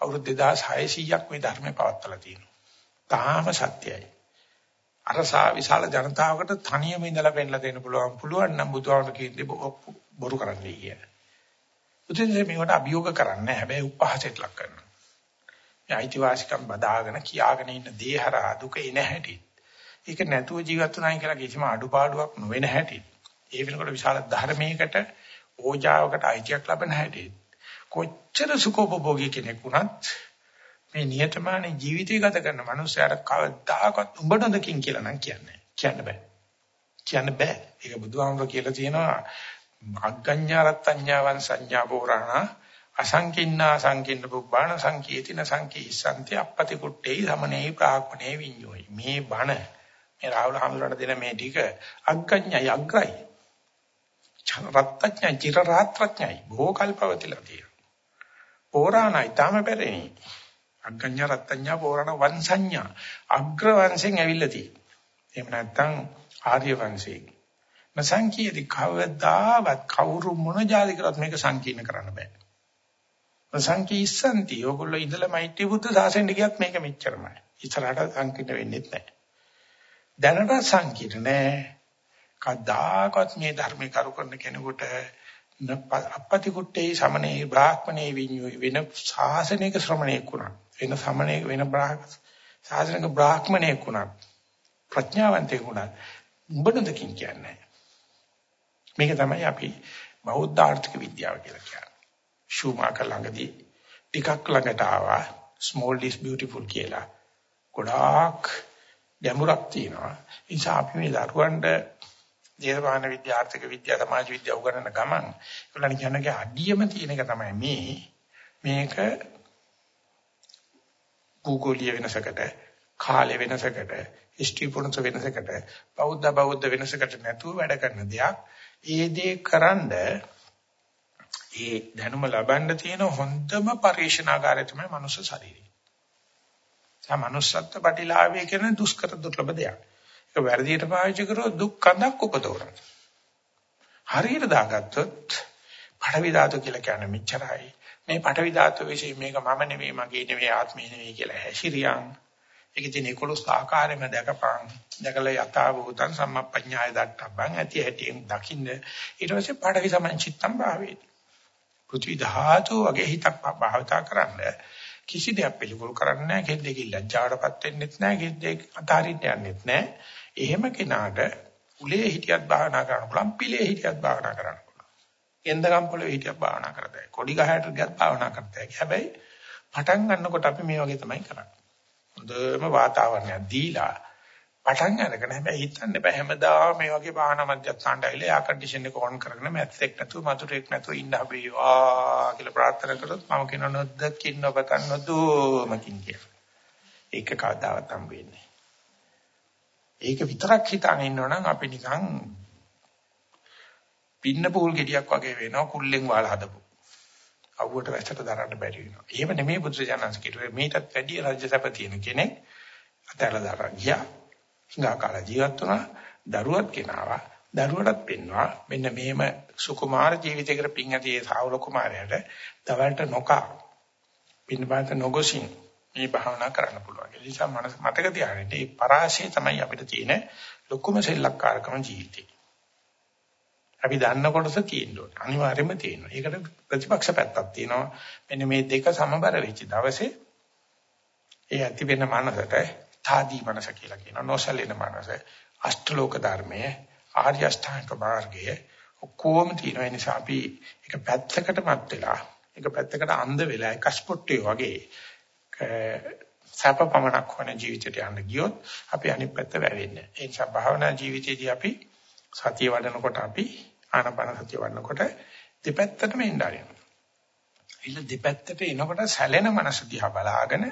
අවුරුදු 2600ක් මේ ධර්මය පවත්වලා තියෙනවා. තාම සත්‍යයි. අරසා විශාල ජනතාවකට තනියම ඉඳලා පෙන්නලා දෙන්න පුළුවන්. පුළුවන් නම් බුදුහාමර කියන්නේ බොරු කරන්නයි කියන. උදේ මේකට අභියෝග කරන්නේ හැබැයි උපහාසයට ලක් කරනවා. මේ අයිතිවාසිකම් බදාගෙන කියාගෙන ඉන්න දේ හරහා දුක එන හැටි. ඒක නැතුව ජීවත් වුණායි කියලා කිසිම අඩුපාඩුවක් නොවෙන හැටි. ඒ වෙනකොට විශාල ධර්මයකට ඕජාවකට අයිතියක් ලැබෙන හැටි. කොච්චර සුඛෝපභෝගී කෙනෙක් වුණත් මේ නියතමානී ජීවිතය ගත කරන මනුස්සයාට කවදාකවත් උඹ නොදකින් කියලා නම් කියන්නේ කියන්න බෑ. කියන්න බෑ. ඒක බුදුහාමුදුරුවෝ කියලා තියෙනවා අග්ගඤ්ඤා රත්ත්‍ඤ්ඤාවන් සංඥා පෝරාණ අසංකින්නා සංකින්න පුබ්බාණ සංකීතින සංකීසන්ති අපපති කුට්ටේ සමනේ ප්‍රාක්මනේ විඤ්ඤෝයි. මේ බණ මේ රාහුල හාමුදුරන්ට දෙන මේ ටික අග්ගඤ්ඤයි අග්‍රයි. රත්ත්‍ඤ්ඤයි චිර රාත්‍රඥයි බොහෝ කල්පවතිලා තියෙනවා. පෝරාණයි තාම පෙරෙනි. අග්ගඤ්ඤ රත්ත්‍ඤ්ඤා පෝරණ වංශඤ්ඤා අග්‍ර වංශෙන් ඇවිල්ලා තියෙනවා. එහෙම නැත්නම් ආර්ය වංශයෙන්. මසංකීයදි කවදාවත් කවුරු මොන જાති කරත් මේක සංකීර්ණ කරන්න බෑ. මසංකීස්සන්ති ඕගොල්ලෝ ඉඳලා මෛත්‍රී බුද්ධ සාසනෙට ගියත් මේක මෙච්චරමයි. ඉතරට සංකීර්ණ වෙන්නේ නැහැ. දැනට සංකීර්ණ නෑ. කවදාකවත් මේ ධර්මේ කරු කරන කෙනෙකුට අපපති කුට්ටේ සමනේ බ්‍රාහ්මණේ විඤ්ඤෝයි වෙන ශාසනික ශ්‍රමණේක් වුණා. වෙන සමනේ වෙන බ්‍රාහ්මණ ශාසනික බ්‍රාහ්මණේක් වුණා. ප්‍රඥාවන්තයෙක් වුණා. උඹනදකින් කියන්නේ. මේක තමයි අපි බෞද්ධ ආර්ථික විද්‍යාව කියලා කියන්නේ. ෂූමාකර් ළඟදී ටිකක් ළඟට ආවා small is beautiful කියලා. ගොඩාක් ගැඹුරක් තියෙනවා. ඒ නිසා අපි මේ දරුවන්ට දේශපාලන විද්‍යා ආර්ථික විද්‍යා සමාජ විද්‍යා උගන්වන ගමන් ඒගොල්ලන් කියන්නේ අඩියම තියෙන එක තමයි මේ මේක භූගෝලීය වෙනසකට කාලය වෙනසකට හිස්ටරි පුරන්ස වෙනසකට බෞද්ධ බෞද්ධ වෙනසකට නැතුව වැඩ කරන දෙයක් ඒ දේ කරන්ඩ ඒ දැනුම ලබන්න තියෙන හොඳම පරිශනාකාරය තමයි මනුස්ස ශරීරය. ඒ මනුස්සත්ව ප්‍රතිලාභය කියන දුෂ්කර දුර්ලභ දෙයක්. ඒක වැරදියට පාවිච්චි කරොත් දුක් කඳක් උපදවනවා. හරියට දාගත්තොත් පඩවි ධාතු කියලා කියන්නේ මෙච්චරයි. මේ පඩවි ධාතු વિશે මේක මම නෙවෙයි මගේ නෙවෙයි ආත්මේ නෙවෙයි කියලා හැසිරියන්. ඒක තියෙන 11 ආකාරයෙන්ම දැකපන්. දැකලා යථා භූතං සම්මප්පඤ්ඤාය දක්ටබ්බන් ඇති හැටියෙන් දකින්න. ඊට පස්සේ පඩවි සමංචිත්තම් භාවේති. පෘථිවි ධාතු වගේ හිතක් භාවිතා කරන්න කිසි දෙයක් පිළිකුල් කරන්නේ නැහැ. කෙද්දකින් ලැජ්ජාවටපත් වෙන්නෙත් නැහැ. කෙද්දේ අතාරින්න යන්නෙත් නැහැ. එහෙම කෙනාට උලේ හිටියත් භාවනා කරන්න පුළුවන්. පිලේ හිටියත් භාවනා කරන්න පුළුවන්. එන්දගම් පොළවේ හිටියත් භාවනා කරතයි. කොඩි ගහයට ගියත් භාවනා කරතයි. හැබැයි පටන් ගන්නකොට අපි මේ වගේ තමයි කරන්නේ. හොඳම වාතාවරණයක් දීලා පටන් අරගෙන හැබැයි හිතන්න බෑ හැමදාම මේ වගේ භාවනා මධ්‍යස්ථානට ඇවිල්ලා එයා කන්ඩිෂන් එක ඔන් කරගෙන මැත්ස් එක නැතුව මතුරෙක් නැතුව ඉන්න හබේවා කියලා ප්‍රාර්ථනා කරොත් මම කියන නොදකින් නොබතන් නොදුමකින් කියලා. ඒක කවදාවත් හම් වෙන්නේ. ඒක විතරක් හිතාගෙන ඉන්නවනම් අපි නිකන් පින්න පූල් ගෙඩියක් වගේ වෙනවා කුල්ලෙන් වහලා හදපු. අවුවට වැසට දරන්න බැරි වෙනවා. එහෙම නෙමෙයි බුදුසජාණන්ස් කිව්වේ මේකටත් වැඩි රාජ්‍ය සැප තියෙන කෙනෙක් අතහැරලා දාලා ගියා. හිඟා කාලා ජීවත් වුණා, දරුවත් කෙනාවා. දරුවටත් පෙන්නවා මෙන්න මෙහෙම සුකුමාර ජීවිතයකට පිං ඇති ඒ සාවල කුමාරයාට දවල්ට නොකා පින්බාත නොගොසින් මේ භාවනා කරන්න පුළුවන්. ඒ නිසා මනස මතක තියාගන්න මේ පරාශය තමයි අපිට තියෙන ලොකුම සෙල්ලක්කාරකම ජීවිතේ. අපි දන්න කොටස තියෙන්න ඕනේ. අනිවාර්යයෙන්ම තියෙනවා. ඒකට ප්‍රතිපක්ෂ පැත්තක් තියෙනවා. මෙන්න මේ දෙක සමබර වෙච්ච දවසේ ඒ ඇති වෙන මනසට තාදී මනස කියලා කියනවා. නොසලෙන මනස. අෂ්ටලෝක ධර්මයේ ආර්ය අෂ්ටාංග මාර්ගය ඔක්කොම තියෙන නිසා අපි එක පැත්තකට මත් වෙලා එක පැත්තකට අන්ධ වෙලා එක ස්පොට්ටේ වගේ සැපපමණක් වන ජීවිතයට යන්න ගියොත් අපි අනිත් පැත්ත වැවෙන්නේ. ඒ නිසා භාවනා ජීවිතයේදී අපි සතිය වඩනකොට අපි ආනපන සතිය වඩනකොට දෙපැත්තටම එන්න ආරියනවා. ඉතින් දෙපැත්තට එනකොට සැලෙන මනස දිහා බලාගෙන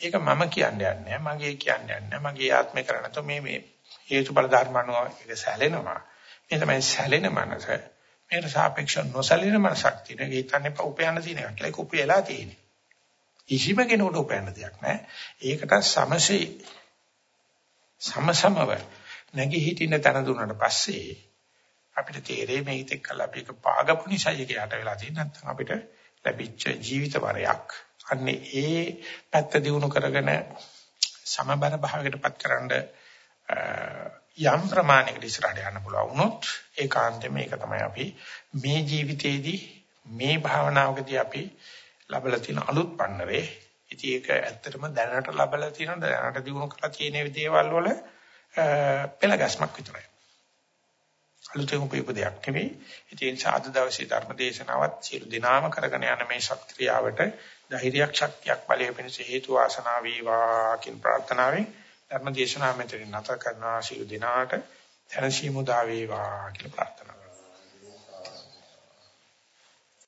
ඒක මම කියන්නේ නැහැ මගේ කියන්නේ නැහැ මගේ ආත්මේ කරණ તો මේ මේ හේතුඵල ධර්ම අනුව ඒක සැලෙනවා. මේ තමයි සැලෙන මනස. මේකට සාපේක්ෂව නොසැලෙන මනසක් තියෙන එක. හිතන්නේ උපයන්න තියෙන එකක් කියලා ඒක උපයලා තියෙන්නේ. කිසිම කෙනෙකුට උපයන්න දෙයක් නැහැ. ඒකට සමසේ සමසමව නැගී හිටින තැන දුන්නාට පස්සේ අපිට තේරෙයි මේ හිතෙක් කළා අපි එක පාගපු නිසා ඒක යට වෙලා තියෙන නැත්නම් අපිට ලැබිච්ච ජීවිත වරයක්. අන්නේ ඒ පැත්ත දිනු කරගෙන සමබර භාවයකටපත් කරන්න යම් ප්‍රමාණයකට ඉස්සරහට යන්න පුළුවන් වුණොත් ඒකාන්තයෙන් මේක තමයි අපි මේ ජීවිතේදී මේ භාවනාවකදී අපි ලබලා තියෙන අලුත් පන්නරේ. ඉතින් ඒක ඇත්තටම දැනට ලබලා තියෙන දැනට දිනු කරලා තියෙන දේවල් වල පෙළ ගැස්මක් විතරයි. අලුතෙන් උපයපු දෙයක් නෙවෙයි. ඉතින් සාද දවසේ ධර්ම දේශනාවත් සියලු දිනාම කරගෙන යන මේ ශක්තියාවට ධෛර්යයක් ශක්තියක් බලය පිණිස හේතු වාසනා වේවා කියන ප්‍රාර්ථනාවෙන් ධර්ම දේශනාව මෙතන නැත කරනවා සියලු දිනාට දැනසීමු දා වේවා කියලා ප්‍රාර්ථනා